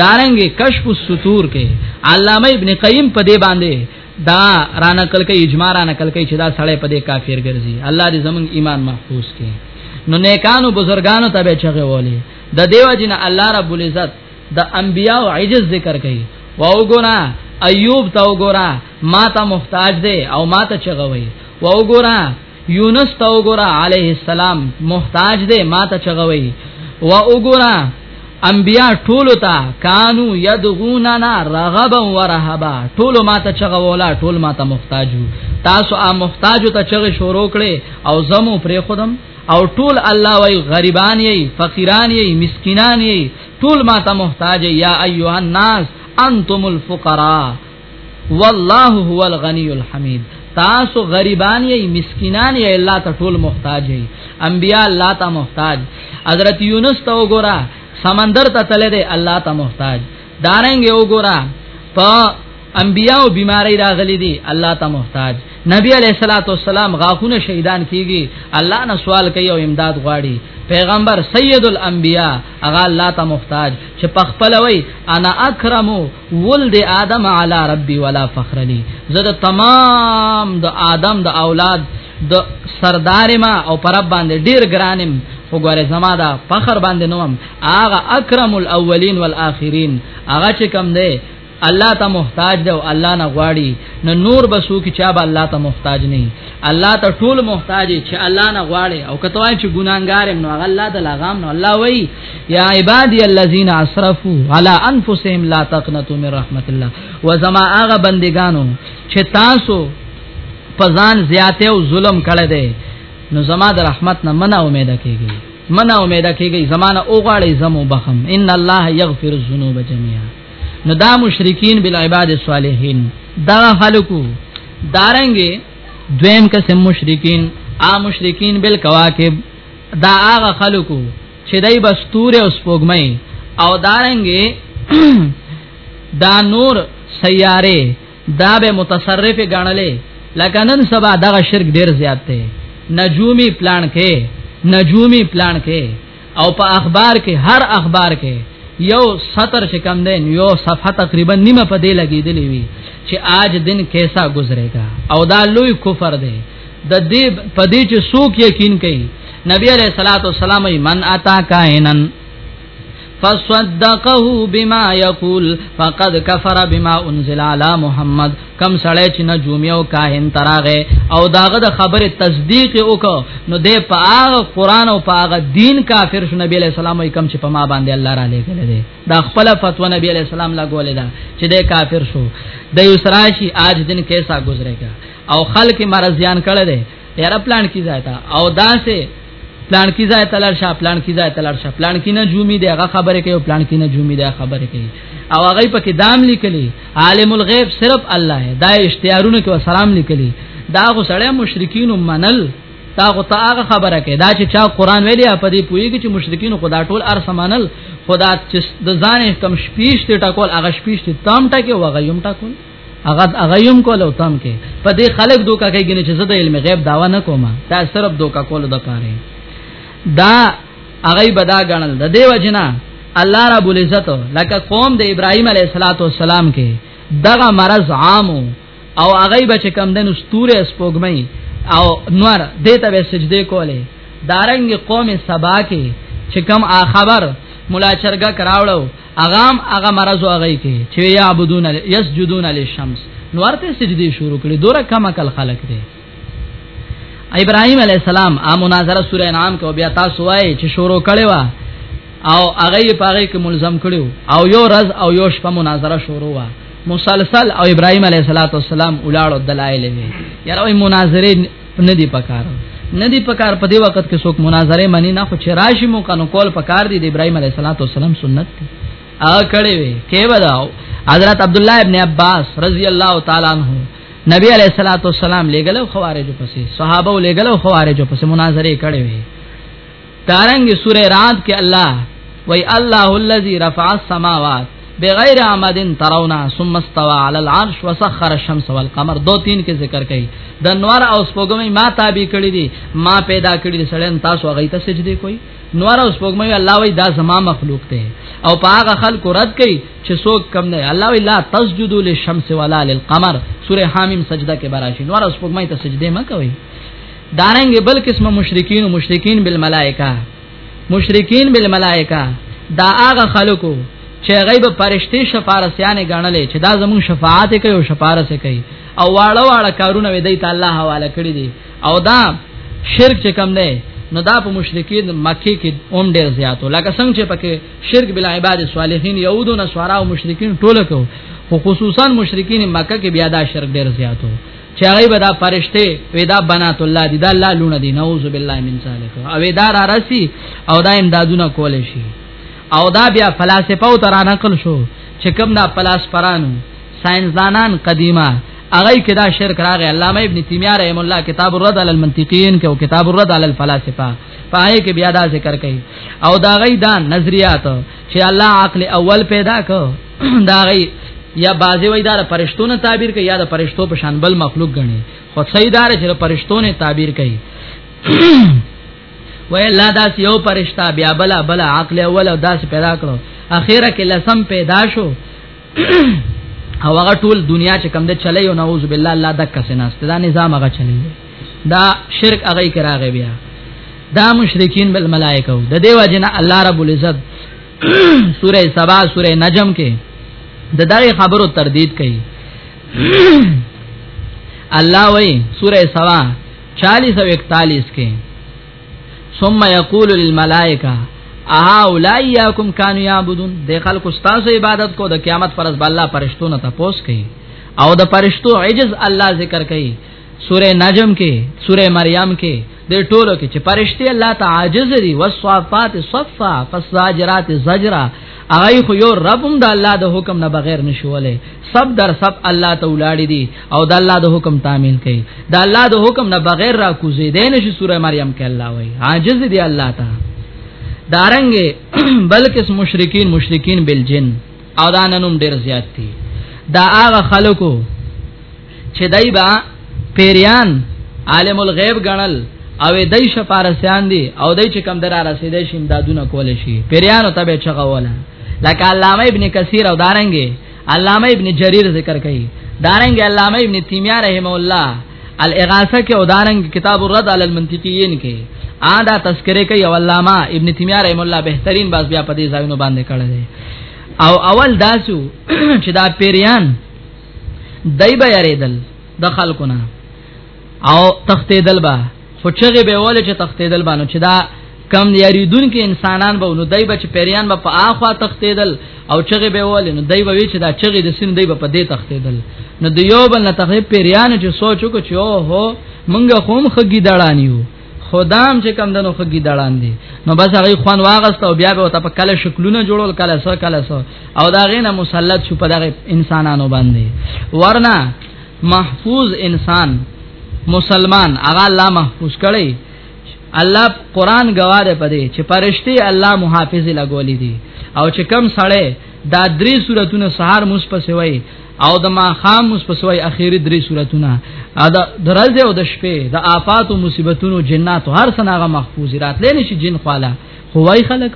دارنګ کشف السطور کې علامه ابن قیم په دې باندې دا رانه کل کې اجماع رانه کل کې چې دا سړی په دې کافر ګرځي الله دې زمونږ ایمان محفوظ کړي نو نیکانو بزرګانو ته به چغه وولي د دیو جن الله رب العزت د انبیاء عجز ذکر کوي واو ګورا ایوب تا وګورا ما ته محتاج دی او ما ته چغوي و وګورا یونس ته وګورا علیه السلام محتاج دی ما ته چغوي و وګورا انبیا ټول ته کانو یدغوننا رغبا ورهبا ټول ما ته چغولا ټول ما ته محتاجو تاسو ا محتاجو ته چغه شروع کړي او زمو پرې خودم او ټول الله وای غریبان یی فقیران یی مسکینان یی ټول ما ته محتاج یا ایها الناس انتم الفقراء والله هو الغنی الحمید تاسو غریبان یې مسکینان یې الله ته ټول محتاج یې انبیا الله ته محتاج حضرت یونس ته وګوره سمندر ته تله دی الله ته محتاج دارنګ وګوره په انبیاو بیماری راغلی دی الله ته محتاج نبی علیہ الصلوۃ والسلام غاخونه شهیدان کیږي الله نه سوال کوي او امداد غواړي پیغمبر سید الانبیاء هغه الله ته محتاج چې پخپل وای انا اکرمو ولد آدم علی ربی ولا فخر لی زه تمام د آدم د اولاد د سردار ما او پر باندې ډیر ګرانم خو ګوره زما دا فخر باندې نوم اغه اکرم الاولین والآخرین اغه چې کم دی الله ته محتاج دی او الله نه غواړي نو نور بسو کې چا به الله ته محتاج نه الله ته ټول محتاج چې الله نه غواړي او کته وای چې ګناګار نو الله ته لغام نو الله وای یا عبادی الذین اسرفوا علی انفسهم لا تقنطوا من رحمت الله و زما هغه بندگانو چې تاسو پزان زیاته او ظلم کړی دی نو زما د رحمت نه منه امید کیږي منه امید کیږي زمانہ او غاړي زمو بخم ان الله یغفر الذنوب جميعا نو دا مشرکین بالعباد الصالحین دا خلقو دارنګي دویم قسم مشرکین عام مشرکین بالکواکب دا هغه خلکو چې دای بستوره او سپوږمۍ او دارنګي دا نور سیاره دا به متصرف غاڼلې لکه نن سبا دغه شرک ډیر زیات دی نجومی پلان کې نجومی پلان کې او په اخبار کې هر اخبار کې یو سطر چې کم دین یو صفحه تقریبا نیمه په دې لګیدلې وی چې آج دن کیسا گزرے گا او دا لوی کفر دی د دې په دې چې څوک یقین کوي نبی علیہ الصلوۃ والسلام من اتا کائنن فصدقه بما یقول فقد کفر بما انزل علی محمد کم سړی چې نجومی او کاهن تراغه او داغه د خبره تصدیق وکړو نو د په هغه قران او په هغه دین کافر شو نبی علیہ السلام یې کم چې په ما باندې الله را لېګل دی دا خپل فتوا نبی علیہ السلام لا ګولې دا چې د کافر شو د یسراشی آج دن کیسا گزرے گا او خلک مرزيان کړه دي یاره پلان کی ځای تا او داسې پلان کی ځای تلل شه پلان کی ځای تلل شه پلان کی نه جومی دی هغه خبره کوي پلان کی نه جومی دی هغه خبره کوي او هغه په کې دام لیکلی عالم الغیب صرف الله دی دا اشتیارونه کې سلام لیکلی دا غو سړی مشرکین منل تا غو ته هغه خبره کوي دا چې چا قران ویلی په دې پویږي چې مشرکین خدا ټول ار سمانل خدا چې د ځان کم شپیشته ټکول هغه شپیشته تام ټکه وغیم ټکول هغه هغه يم کول او تم کې په دې خلک دوکا کوي چې زه د علم غیب داوا نه کوم دا صرف دوکا کول د پاره دا هغه بدا غنل د دیو جنا الله رب العزت لکه قوم د ابراهيم عليه السلام کې دغه مرض عام او هغه بچ کم د نستوره سپوږمۍ او نور دته به سجده کوله دارنګ قوم سبا کې چې کم آ خبر ملا چرګه کراوړو اغام اغه مرز او اغه کې چې یعبدون یسجدون للشمس نو ورته سجدي شروع کړي دوره کما کل خلق دي ابراهيم عليه السلام ا مناظره سوره انعام کې بیا تاسو وایي چې شروع کړي وا او هغه یې پاره کې ملزم کړو او یو رز او یو شپه مناظره شروع وا مسلسل او ابراهيم عليه السلام ولاړو دلایل وي یاره مناظره نه دی پکار نه دی پکار په دې وخت کې څوک مناظره مانی نه خو چې راشي مو کنو کول پکار دی د ابراهيم عليه السلام سنت دی ا کړي وي کې بداو حضرت عبد الله ابن عباس رضی الله تعالی عنہ نبی علیہ الصلوۃ والسلام لګلو خوارج پسې صحابه لګلو خوارج پسې مناظره کړي وي دارنګ سوره رات کې الله وای الله الذي رفع السماوات بغیر عمد ترونا ثم استوى على العرش وسخر الشمس والقمر دو تین کې ذکر کړي د نور او سپوږمۍ ما تابع کړي دي ما پیدا کړي دي سړی تاسو هغه ته سجدي کوي نور او سپوږمۍ الله وای دا زما مخلوق ته او په هغه خلکو رد کړي چې څوک کم نه الله وای لا تسجدوا للشمس ولا للقمر سوره حامیم سجده کې براشي نور او سپوږمۍ ته سجده مکوئ دارنګ بل قسم مشرکین مشرکین بالملائکه مشرکین بالملائکه دا هغه خلکو چې غیب پرشتي شفارسیانې غنلې چې دا زمون شفاعت کوي او شفارس کوي او واړه واړه کارونه وې دی ته الله حواله کړی دي او دا شرک چې کم نه نو دا په مشرکین مکه کې اوم ډیر زیاتو لکه څنګه چې پکې شرک بلا عباد صالحین یهودو نصارا او مشرکین ټوله کو خو خصوصا مشرکین مکه کې بیا دا شرک ډیر زیاتو چې هغه به دا فرشته وې دا بنات الله دي دا الله لونه دي نعوذ بالله من ذلک او دا را رسی او دا امدادونه کول شي او دا بیا فلسفه او تر نقل شو چې کوم دا فلسفرانو ساينسدانان قديمه هغه کې دا شرک راغی علامه ابن تیمیه رحم الله کتاب الرد علی المنطقین کې او کتاب الرد علی الفلاسفه پای کې بیا دا ذکر کړي او دا غي دا نظریات چې الله عقل اول پیدا کو دا غي یا بازی وای دا پرشتو نه تعبیر کوي یا د پرشتو په شان بل مخلوق غني خو صحیح دار چې پرشتو نه تعبیر کوي وای الله دا یو پرشتہ بیا بلا بلا عقل اول او داس پیدا کړو اخیره کې لسم پیدا شو او هغه ټول دنیا چې کم ده چلی او نعوذ بالله الله دک سناست دا نظام هغه چلی دا شرک هغه کراغه بیا دا مشرکین بل ملائکه د دیو جن الله رب العزت سوره سبا سوره نجم کې د دغه خبرو تردید کړي الله وای سوره سبا 40 او 41 کې ثم یقول للملائکه اها اولایاکم کانوا یعبدون د خلکو ستاسو عبادت کو د قیامت فرض بل الله پرشتو نه تاسو کوي او د پرشتو عجز الله ذکر کوي سوره نجم کې سوره مریم کې د ټولو کې چې پرشتي الله ته عاجز دي وصفات صفا فساجرات زجرا هغه خو یو ربم د الله د حکم نه بغیر نشولې سب در سب الله ته ولاړې دي او د الله د حکم تعمیل کوي د الله د حکم نه بغیر را کوزي د نشي سوره مریم کې الله وای عاجز دی الله ته دارنګ بلکې مشرکین مشرکین بالجن او دا ننوم ډیر زیات دي دا هغه خلکو چې دای با پیریان عالم الغیب غنل او دای شفارسیان دي او دای چې کم درا رسیدې شي امدادونه کول شي پیریانو ته به چغه ولا لکه علامه ابن کثیر او دارنګ علامه ابن جرير ذکر کوي دارنګ علامه ابن تیمیه رحم الله الاغاثه کې او دارنګ کتاب الرد علی المنطقیین کې آدا تذکرې کوي او علامه ابن تیمیه رحم الله بهترین باز بیا په دې ځایونو باندې کړی دی او اول داسو چې دا پیریان دای به یریدل د خلکو نه او تختیدل به خو چغه به ول چې تختیدل باندې چې دا کم یریدون کې انسانان به نو دای بچ پیریان به په اخوا تختیدل او چغه به ول نو دای به وی چې دا چغه د سین دای به په دې تختیدل نو د یو بل نه تخې پیریان چې سوچو کو چې او هو منګه خوم خګی دړانیو خدام چې کم دنو خګی دړان دي نو بس هغه خوان واغست او بیا به ته په کله شکلونه جوړول کله سو کله سو او دا غینه مسلط شو په دغه انسانانو باندې ورنه محفوظ انسان مسلمان هغه الله محفوظ کړي الله قران گواه ده پدې چې پرشته الله محافظ لګولې دي او چې کم سړی دا درې سوراتونه سهار مصپسې وای او د ما خام مصپسې وای اخیری درې سوراتونه دا درځه او د شپې د آفات او مصیبتونو جنات هر سناغه محفوظ راتلې نشي جن خاله هوای خلک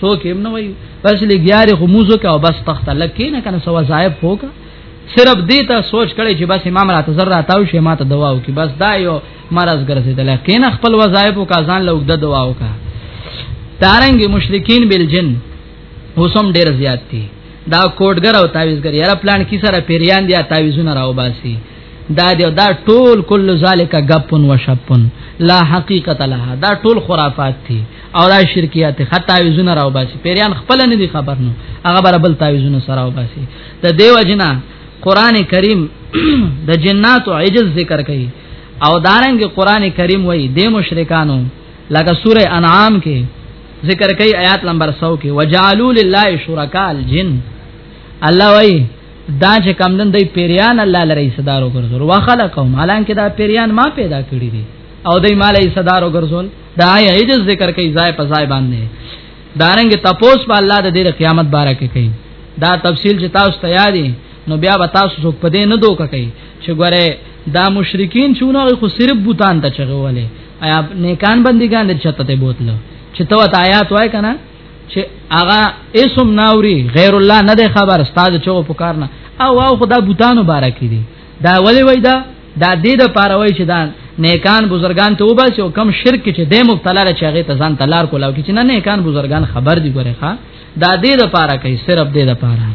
سو کېم نه وای بس لګیارې خو موزو کا او بس تخت لکه نه کنه سوا زایب هوکا صرف دې ته سوچ کړي چې بس امام راته زر راتاو شي ماته دوا وکي بس دا یو مرز ګرځیدل کین خپل وظایف او کازان لوګ د دوا وکا دارنګ مشرکین بالجن اوسم ډیر زیات دي دا کوډګر او تعویزګر یاره پلان کی سره پیریان دي تعویزونه راو باسي دا دی دا ټول کل ذالک غپن و شپن لا حقیقت لها دا ټول خرافات دي او دا شرکیات خطا وزونه راو باسي پیریان خپل نه دي خبر نو هغه بر بل تعویزونه سره راو باسي د دیو جنا قران کریم د جناتو عجز ذکر کوي او دارنګ قران کریم وای د مشرکانو لکه سوره انعام کې ذکر کوي آیات نمبر 100 کې وجعلوا لله شرکاء الجن الله وای دا چې کمدن دی پیریان الله لري صدارو ګرځول واخلقهم حالانکه دا پیریان ما پیدا کړی دي او دای مالای صدارو ګرځول دا عجز ذکر کوي ځای په ځای باندې دارنګ تپوس په الله د دې قیامت باره کې کوي دا تفصیل چې تاسو ته یادې نو بیا به تاسو څوک په دې نه دوک کوي چې ګوره دا مشرکین چې نو خو صرف بوتان ته چغولې آیا نیکان بندګان دې چته ته بوتل چې تو ته آیات وای کنه چې هغه اسم ناوري غیر الله نه ده خبر استاد چغو پکارنه او او خدا بوتانو بارکې دي دا ولی وای دا دا دې د پاروي چې دا نیکان بزرگان ته وباسي او کم شرک چې د مبتلا له چاغې ته ځان تلار کولاو کې چې نه نیکان بزرگان خبر دي ګوره ښا دا دې د پاره کوي صرف دې د پاره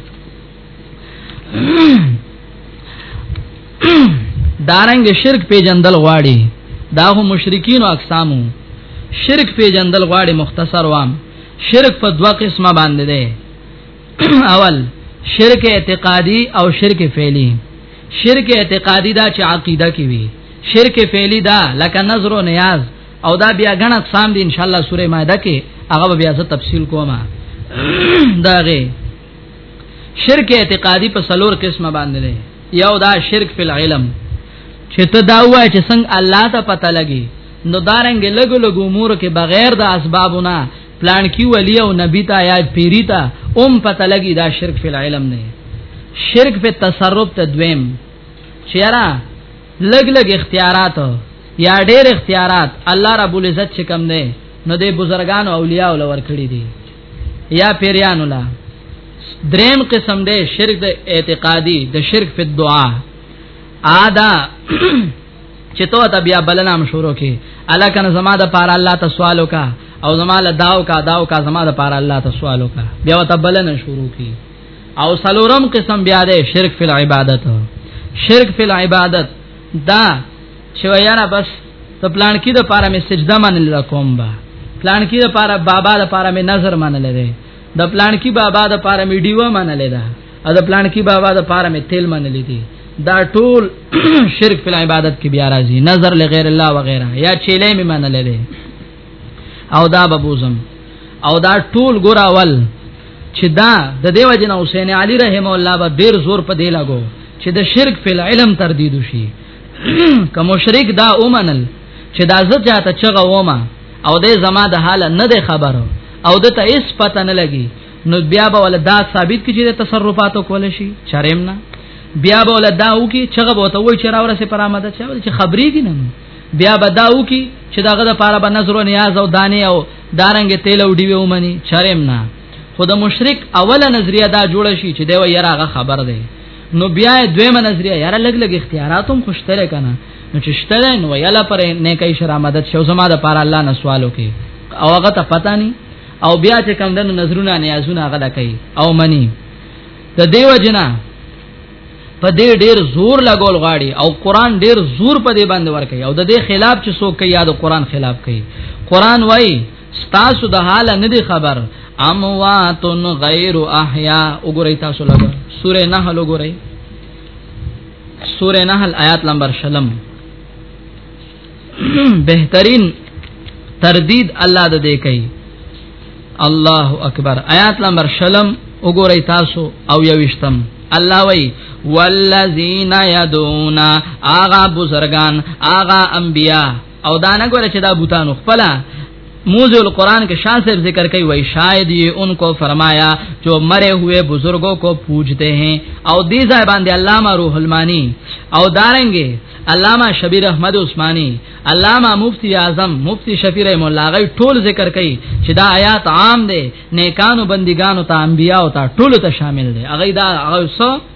دارنګ شرک پیجندل غواړي دا هم مشرکین او اقسامو شرک پیجندل غواړي مختصر وام شرک په دوه قسمه باندې ده اول شرک اعتقادي او شرک فعلی شرک اعتقادي دا چې عقیده کې وي شرک فعلی دا لکه نظر او نیاز او دا بیا غن اقسام دي ان شاء الله سوره مائده کې هغه بیا زه تفصیل کوم داغه شرک اعتقادي په سلور قسمه باندې دی یو دا شرک فی العلم چې ته دا وای چې څنګه الله ته پته لګي نو دارنګ لګو لګو امور کې بغیر د اسبابونه پلان کی ولی او نبی تا یا پیری تا اوم پته لګی دا شرک فی العلم نه شرک په تصرف ته دویم چیرې لګ لګ اختیارات یا ډېر اختیارات الله رب العزت چې کم نه نو د بزرګان او اولیاء ول ور کړی دي یا پیریان الله دریم قسم دی شرک د اعتقادي د شرک په دعا آدا چې تو ته بیا بلنام شروع کې الکه زما د پاره الله ته سوال وکا او زما له داو کا داو کا زما د پاره الله ته سوال وکا بیا ته بلنه شروع کې او سلورم قسم بیا ده شرک فی العبادت شرک فی العبادت دا چې ویانا بس ته پلان کې د پاره می سجده منل کوم با پلان کې د پاره بابا د پاره می نظر منل دی د پلان کې بابا د پاره می دیو منلې ده او د پلان کې بابا د پاره می تیل منلې دي دا ټول شرک په عبادت کې بیا راځي نظر لغیر الله وغیرہ یا چیلې می منلې ده او دا ببوزم او دا ټول ګور اول چې دا د دیو جن حسین علی رحم الله به ډیر زور په دی لاګو چې د شرک په علم تردید شي که مشرک دا اومنل چې دا زه چاته چغه ومه او دې زما د حال نه ده خبر او د ته اس پته نه لګي نو بیا به ول دا ثابت کی چې تصرفاتو کول شي چرېم نه بیا به ول دا و کی چغه به ته وای چې راوره سي پرامده چا ول چې خبرې دي نه بیا به دا و کی چې داغه د پاره به نظر او نیاز او دانه او دارنګ تیل او دیو ومني چرېم نه خود مشرک اوله نظریه دا جوړ شي چې دی وای راغه خبر دی نو بیا دویمه نظریه یاره لګ لګ اختیاراتم خوشتره کنه نو چې شتره نو یلا پر نه کوي شر مدد شو زما د پاره الله نه سوالو کې او هغه ته پتا نه او بیا چې کم دنو نظرونه نیازونه غلا کوي او منی ته دیو جنا په دې ډېر زور لګول غاړي او قران ډېر زور په دې باندې ور کوي او د دې خلاف چې څوک کوي یا د قران خلاف کوي قران وایي ستاسو د حال نه دی خبر اموات غیر احیا وګورئ تاسو لګا سوره نحل وګورئ سوره نحل آیات نمبر شلم بهترین تردید الله د دې کوي الله اکبر آیات نمبر شلم وګورئ تاسو او یوشتم الله وای والذین یدون اغا بزرگان اغا انبیا او دا نه ګوره چې دا بوتانو خپل موضوع القرآن کې شان صاحب ذکر کوي وای شاید یې ان کو فرمایا جو مرے ہوئے بزرگوں کو پوجتے ہیں او دې ځای باندې علامہ روح المانی او دارنګي علامہ شبیر احمد عثماني علامہ مفتی اعظم مفتی شفیع رحم الله غي ټول ذکر کوي چې دا آیات عام دي نیکانو بندګانو ته انبیاء او ته ټول ته شامل دي اغه دا هغه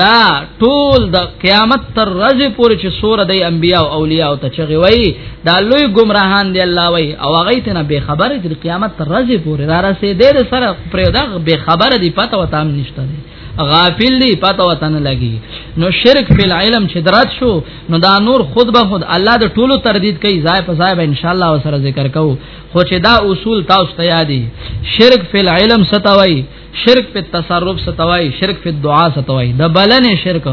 دا ټول د قیامت تر ورځې پورې چې سور د انبیا او اولیاء او ته چغي وای دا لوی گمراهان دی الله وای او هغه ته نه به خبره چې قیامت تر ورځې پورې را رسې دې سره پرېدا به خبره دی پته وته هم نشته دی غافل دی پته وته نه لګي نو شرک فی العلم چې درات شو نو دا نور خود به خود الله د ټولو تردید کوي ځای په ځای به ان شاء الله وسره ذکر کوو خو چې دا اصول تاسو ته یادي شرک فی العلم ستوي شرک په تصرف ستوي شرک په دعا ستوي د بلنې شرک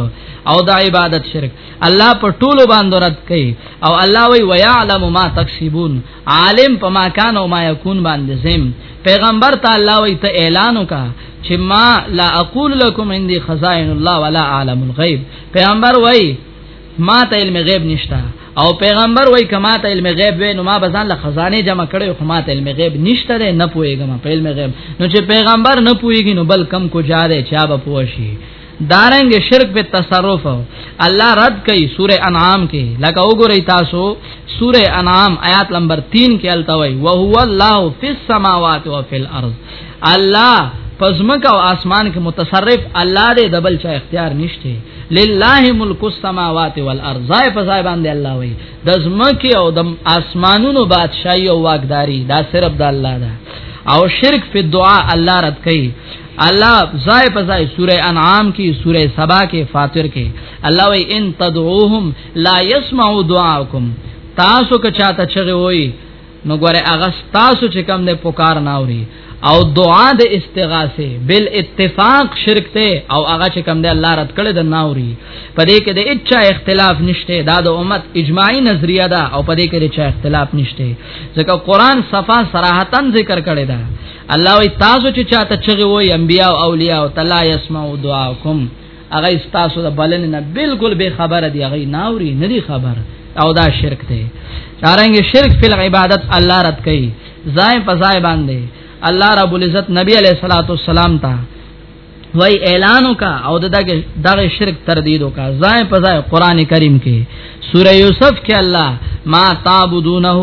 او د عبادت شرک الله په ټولو باندې رد کوي او الله وی ويعلم ما تکسبون عالم په ما کان او ما يكون باندې زم پیغمبر تعالی وی ته اعلان وکا چې ما لا اقول لكم عندي خزائن الله ولا اعلم الغيب پیغمبر وی ما ته علم غیب نشته او پیغمبر وای کما ته علم غیب وې نو ما بزان له خزانه جمع کړي خو ما ته علم غیب نشته ده نه پويګم په علم غیب نو چې پیغمبر نه پويګي نو بل کم کو جاره چا به پوشي دارنګ شرک په تصرف الله رد کوي سوره انعام کې لکه وګورئ تاسو سوره انعام آیات نمبر 3 کې التوي وهو الله فی السماوات و فی الارض الله پزمک او اسمان کې متصرف الله دې دبل چا اختیار نشته لله ملک السماوات والارض زای په زای باندې الله وي د زمکه او د اسمانونو بادشاہي او واکداري دا صرف د الله ده او شرک په دعا الله رد کوي الله زای په زای سوره انعام کې سوره سبا کې فاطر کې الله وی ان تدعوهم لا يسمعوا دعاءکم تاسو که چاته چغه وای نو ګوره هغه تاسو چې کم نه پکار نه اوري او دعا د استغاثه بل اتفاق شرک ته او هغه چې کم ده الله رد کړي د ناوري پدې کې د اچا اختلاف نشته دا د امت اجماعي نظریه ده او پدې کې د اچا اختلاف نشته ځکه قران صفا صراحتا ذکر کړي ده الله وي تاسو چې چاته چغي وي انبيا او اوليا او تلا يسمعوا دعاءكم هغه تاسو د بلنې نه بالکل به خبره دی هغه ناوري نه دی خبر او دا شرک دی دارنګ شرک فل عبادت الله رد کوي ځای په ځای باندې الله رب العزت نبی علیہ الصلوۃ والسلام ته وای اعلان وکا او دغه دغه شرک تردید وکا ځای په ځای قران کریم کې سوره یوسف کې الله ما تعبدونه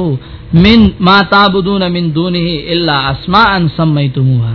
من ما تعبدون من دونه الا اسماء سميتموها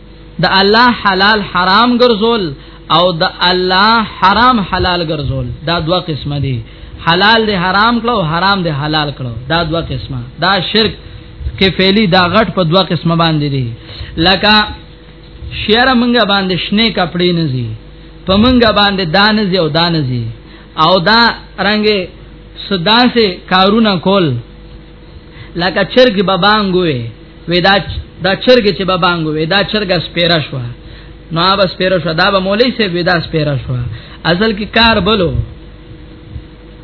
د الله حلال حرام ګرځول او د الله حرام حلال ګرځول دا دوه قسمه دي حلال دې حرام کړو حرام دې حلال کړو دا دوه قسمه دا شرک کې فعلی دا غټ په دوه قسمه باندې دي لکه شعر منګه باندې شنه کپڑے نه زی په منګه باندې دان زی او دان زی او دا رنګه صدا سے کارونه کول لکه چرګ به بانګوي وې دا دا چرګ چې به بانګوي دا چرګ سپیره شو نو هغه سپیره شو دا به مولوی سه وې دا سپیره شو اصل کې کار بلو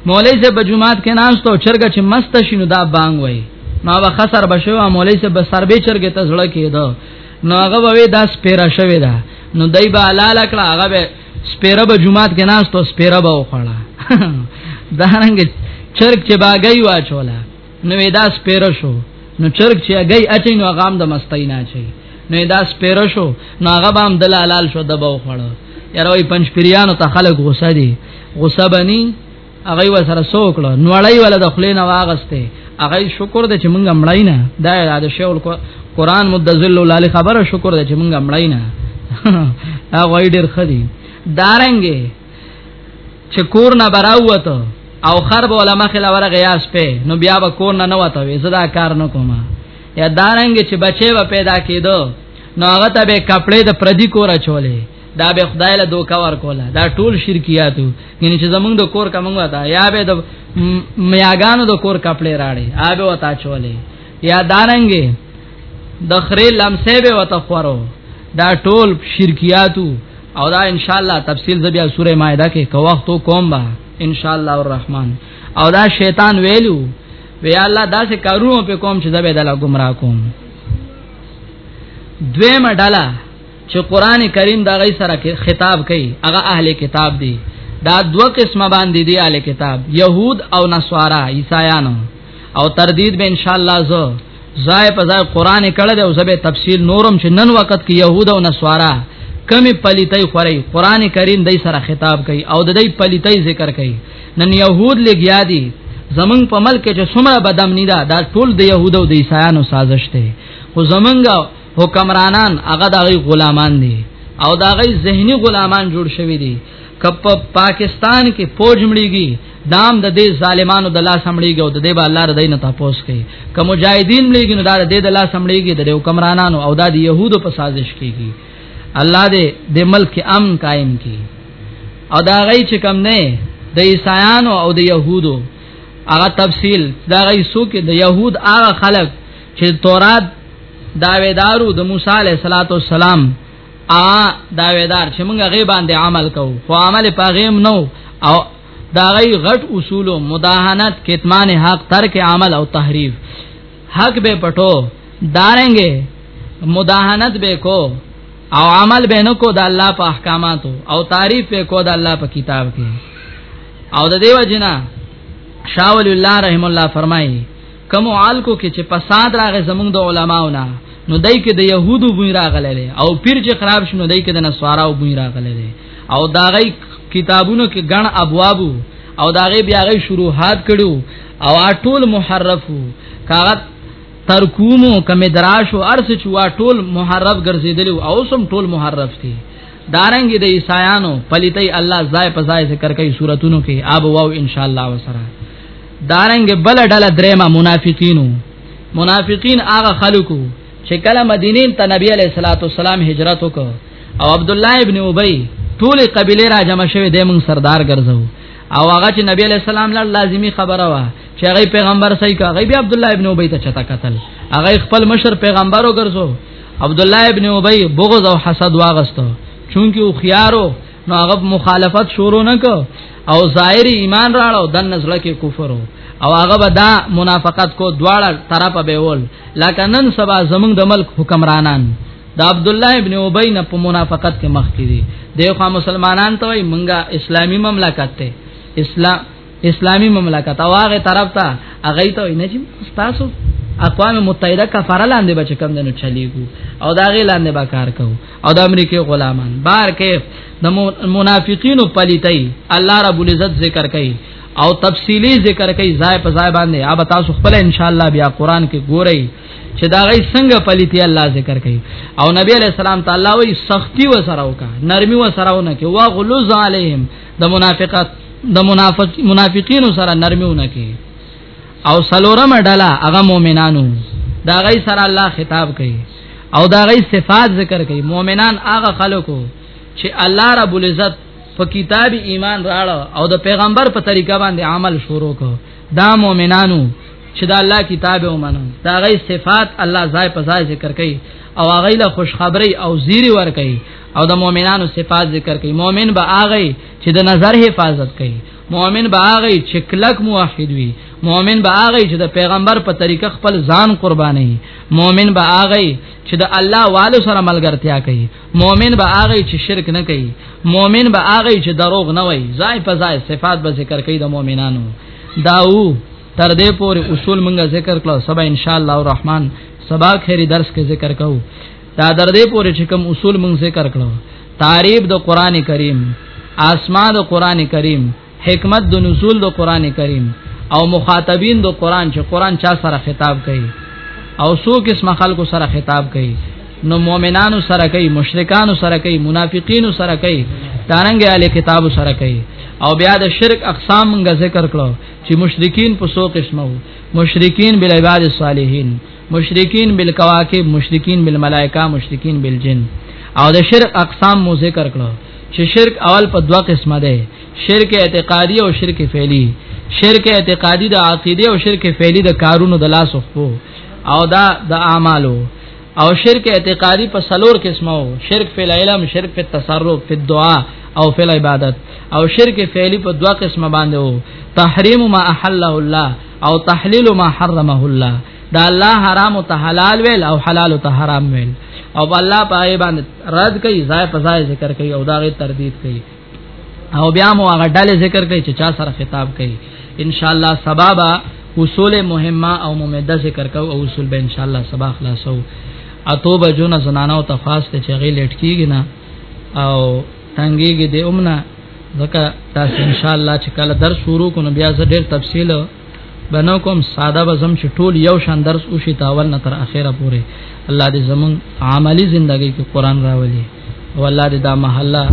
مولوی سه بجومات کې ناشته او چرګ چې مست شینو دا بانګوي نو هغه خسر بشو مولوی سه بسر به چرګ ته زړه کېدو نو هغه به دا سپیره شوی دا نو دای به حلال کړه هغه به سپیره به جمعات کې ناس ته سپیره به وخړه دا رنګ چرګ چې باګي واچولا نو دا سپیره شو نو چرګ چې اگي اچي نو غام د مستای نه اچي نو دا سپیره شو نو هغه بام دلالال شو د به وخړه یاره وي پنځ پیرانو ته خلک غوسه دي غوسه بني هغه و سره سوکړه نوړی ولا د خلې نه واغسته هغه شکر د چې مونږ مړای نه دا د شیول قرآن مدذل لاله خبره شکر د چې مونږ مړای نه هغه ډیر خدي دارنګې چې کور نه براوته او خرب علماء خلا ورغه یاس په نو بیا به کور نه نوته وې زدا کار نه کومه یا دارنګې چې بچي و پیدا کېدو نو هغه ته به کپڑے د پردي کور چولې دا به خدای له دوکا ور کوله دا ټول شرکیات یعنی چې زمونږ د کور کومه وتا یا به د میاګانو د کور کپڑے راړي آبه وتا چولې یا دارنګې د خرې لمسه به وتا خورو دا ټول شرکیاتو او دا ان شاء الله تفصیل ز بیا سوره مائده کې کو وخت کوم با ان شاء الله الرحمن او دا شیطان ویلو وی الله دا سه کارونه په کوم چې زبې دلا گمراه کوم دویمه ډاله چې قران کریم دا غي سره خطاب کوي هغه اهل کتاب دي دا دوه قسمه باندې دي اهل کتاب يهود او نصارا عیسایانو او تردید به ان شاء الله زو زای په ځای قران کړه دی او زبه تفصیل نورم چې نن وخت کې يهود او نصارا کمی پلیتای خوري قران کریم دای سره خطاب کوي او د دې پلیتای ذکر کوي نن يهود لګیا دي زمنګ په ملک کې چې څومره بدامنی ده دا ټول د يهودو د عیسایانو سازش ده خو زمنګ حکمرانان هغه دغه غلامان دي او دغه ذهني غلامان جوړ شوی دي کپ پاکستان کې فوج مړیږي دام د دې ظالمانو د لاس مړیږي او د دې به الله د دین تاسو کوي که مجاهدین مړیږي نو دا د دې د لاس مړیږي د حکمرانانو او د يهودو په سازش کېږي الله دې د ملک امن قائم کړي او دا غي چې کم نه د عیسایانو او د يهودو هغه تفصیل دا غي سو کې د يهود هغه خلک چې تورات داویدارو د موسی علیه السلام ا داویدار چې موږ غي باندې عمل کوو خو عمل پاغیم نو او دا غي غټ اصول مداهنت کتمان حق ترک عمل او تحریف حق به پټو دارنګې مداهنت به کو او عمل به نو کو د الله په احکاماتو او تعریف به کو د الله په کتاب کې او د دیو جنا شاول الله رحم الله فرمایي کوم عالکو کې چې فساد راغې زمونږ د علماونه نو دای کې د يهودو بوی راغلې او پیر چې خراب شنو دای کې د نسواراو بوی راغلې او دا غي کتابونو کې ګڼ ابواب او دا غي بیا غي شروحات کړو او ټول محرفو کاغت ترکومو کمه دراشو ارس چوا ټول محرف ګرځیدل او سم ټول محرف دي دارنګ د عیسایانو پلیتای الله زای په زای ذکر کوي سوراتونو کې آب واو ان شاء الله وسره دارنګ بل ډله درېما منافقینو منافقین هغه خلکو چې کله مدینه ته نبی علیہ الصلوۃ والسلام هجرت وکړ او عبد الله ابن ابی ټول قبیله را جمع شوه د مون سردار ګرځو او هغه چې نبی علیہ السلام له لازمی خبره وا چې هغه پیغمبر صحیح کا هغه بیا عبد الله ابن ابی ته چتا قتل هغه خپل مشر پیغمبر وګرځو عبد الله ابن ابی بغض او حسد واغستو چونکی او خيارو نو هغه مخالفت شروع نه کو او ظاهری ایمان راړو د نزله کې کفر او هغه به دا منافقت کو دواړه طرف به ول لکه نن سبا زمونږ د ملک حکمرانان د عبد الله ابن ابي نه په منافقت کې مخ کړي دغه مسلمانان ته وي مونږه اسلامي مملکت ته اسلام اسلامی مملکت او هغه طرف ته هغه ته نه چې تاسو اقوام متحده کفاره لاندې بچ کم دنو چلیګو او دا غي لاندې به کار کو او د امریکای غلامان بار کې د منافقینو پلیتای الله رب العزت ذکر کوي او تفصیلی ذکر کوي ځای په ځای باندې اوب تاسو خپل ان شاء الله بیا قران کې ګورئ چې دا غي څنګه پلیتی الله ذکر کوي او نبی علیہ السلام تعالی وی سختی و سره وکا نرمی و سره ونه کې وا غلوز علیهم د منافقت د منافق منافقین سره نرمیونه کې او سلورم ډلا هغه مؤمنانو دا غي سره الله خطاب کوي او دا غي صفات ذکر کوي مؤمنان هغه خلکو چې الله رب العزت په کتاب ایمان راړ او د پیغمبر په طریقه باندې عمل شروع کو دا مؤمنانو چې دا الله کتاب ومنو دا غي صفات الله ځای په ځای ذکر کوي او هغه له خوشخبری او زیری ور کوي او د مؤمنانو صفات ذکر کوي مؤمن به هغه چې د نظر حفاظت کوي مؤمن به هغه چې کلک موحد وي مؤمن به هغه چې د پیغمبر په طریقه خپل ځان قرباني مؤمن به هغه چې د الله والو سره ملګرتیا کوي مؤمن به هغه چې شرک نه کوي مؤمن به هغه چې دروغ نه وایي ځای په ځای صفات به ذکر کوي د مؤمنانو داو تر دې پورې اصول مونږه ذکر کړو سبا ان شاء الله الرحمن سبا خیر درس کې ذکر کوو دا در دې پورې چې کوم اصول مونږ ذکر کړو تعریف د قران کریم اسماء د قران کریم حکمت د نزول د قران کریم او مخاطبین د قران چې قران چا سره خطاب کوي او سو قسم خلکو سره خطاب کوي نو مؤمنانو سره کوي مشرکانو سره کوي منافقینو سره کوي دارنګ اهل کتاب سره کوي او بیا د شرک اقسام غ ذکر کړو چې مشرکین په سو قسمو مشرکین بل عباد الصالحین مشرکین بالکواکب مشرکین بالملائکه مشرکین بالجن او د شرک اقسام مو ذکر کړو چې شرک اول په دوه قسمه ده شرک اعتقادي او شرک فعلی شرک اعتقادي د عقیده او شرک فعلی د کارونو د لاس خو او دا د اعمالو او شرک اعتقادي په سلور قسمه او شرک فی العلم شرک فی التصرف فی الدعاء او فی العبادت او شرک فعلی په دوه قسمه باندې وو تحریم ما احله الله او تحلیل ما حرمه الله دا الله حرام ته حلال ویل او حلال ته حرام ویل او الله پای باندې رد کوي ځای په ځای ذکر کوي او دا غي تردید کوي او بیا مو هغه ډلې ذکر کوي چې چا سره خطاب کوي ان شاء الله سبابا اصول مهمه او ممده ذکر کو او اصول به ان شاء الله سبا خلاصو اتوبه جون زنانو تفاس ته چغې لټ کیږي نه او تنګيږي د امنا ځکه تاسو ان شاء الله چې کله درس شروع کوو بیا زه ډېر تفصیل بنو کوم ساده بزم چې ټول یو شان درس او شي تاول نه تر اخره پورې الله دې زمون عملی زندگی کې قران راولي او الله دې دا محله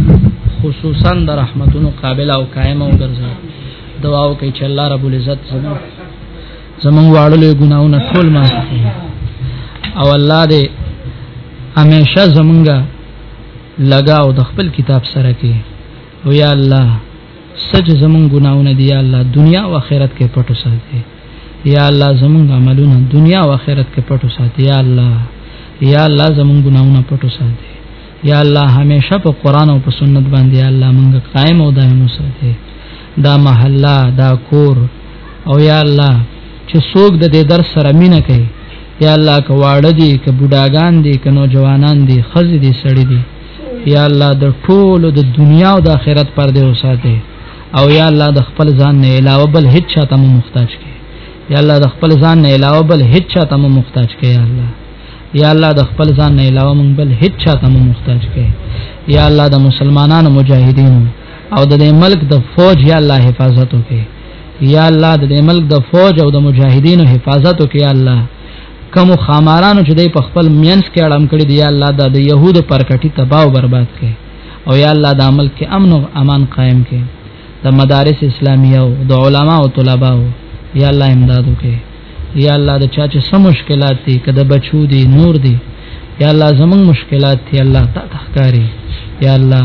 خصوصا د رحمتونو قابل او قائم او ګرځي دعا وکړي چې الله رب العزت زمون زمون واړلې ګناونه ټول معاف کړي او الله دې همیشه زمونږه لګاو د خپل کتاب سره کې او یا الله سج زمون ګناونه دی یا الله دنیا او آخرت کې پټو ساتي یا الله زمون عملونه دنیا او آخرت کې پټو ساتي یا الله یا الله زمون ګناونه پټو ساتي یا الله همیشه په قران او په سنت باندې الله مونږ قائم او دائم وساتي دا محله دا کور او یا الله چې څوک د دې درس سره مینه کوي یا الله که واړه دي که بوډاګان دي که نوجوانان دي خزې دي سړي دي یا الله د ټولو د دنیا او د آخرت پر دې وساته او یا الله د خپل ځان نه علاوه بل هیڅ چا ته محتاج کې یا الله د خپل ځان نه علاوه بل هیڅ چا ته محتاج کې یا الله یا الله د خپل ځان نه علاوه مونږ بل هیڅ چا ته محتاج کې یا الله د مسلمانانو مجاهدینو او د دې ملک د فوج یا الله حفاظت وکي یا الله د دې ملک د فوج او د مجاهدینو حفاظت وکي یا الله کوم خامارانو چې د خپل مینس کې اړم کړی دی یا الله دا د يهودو پرکټي تباہ او برباد کړي او یا الله د عمل کې امن او امان قائم کړي د مدارس اسلامیه او د علما او طلبه او یا الله امداد وکړي یا الله د چا چې سم مشکلات دي کده بچو دي نور دي یا الله زمون مشکلات دي الله تا تخکاری یا الله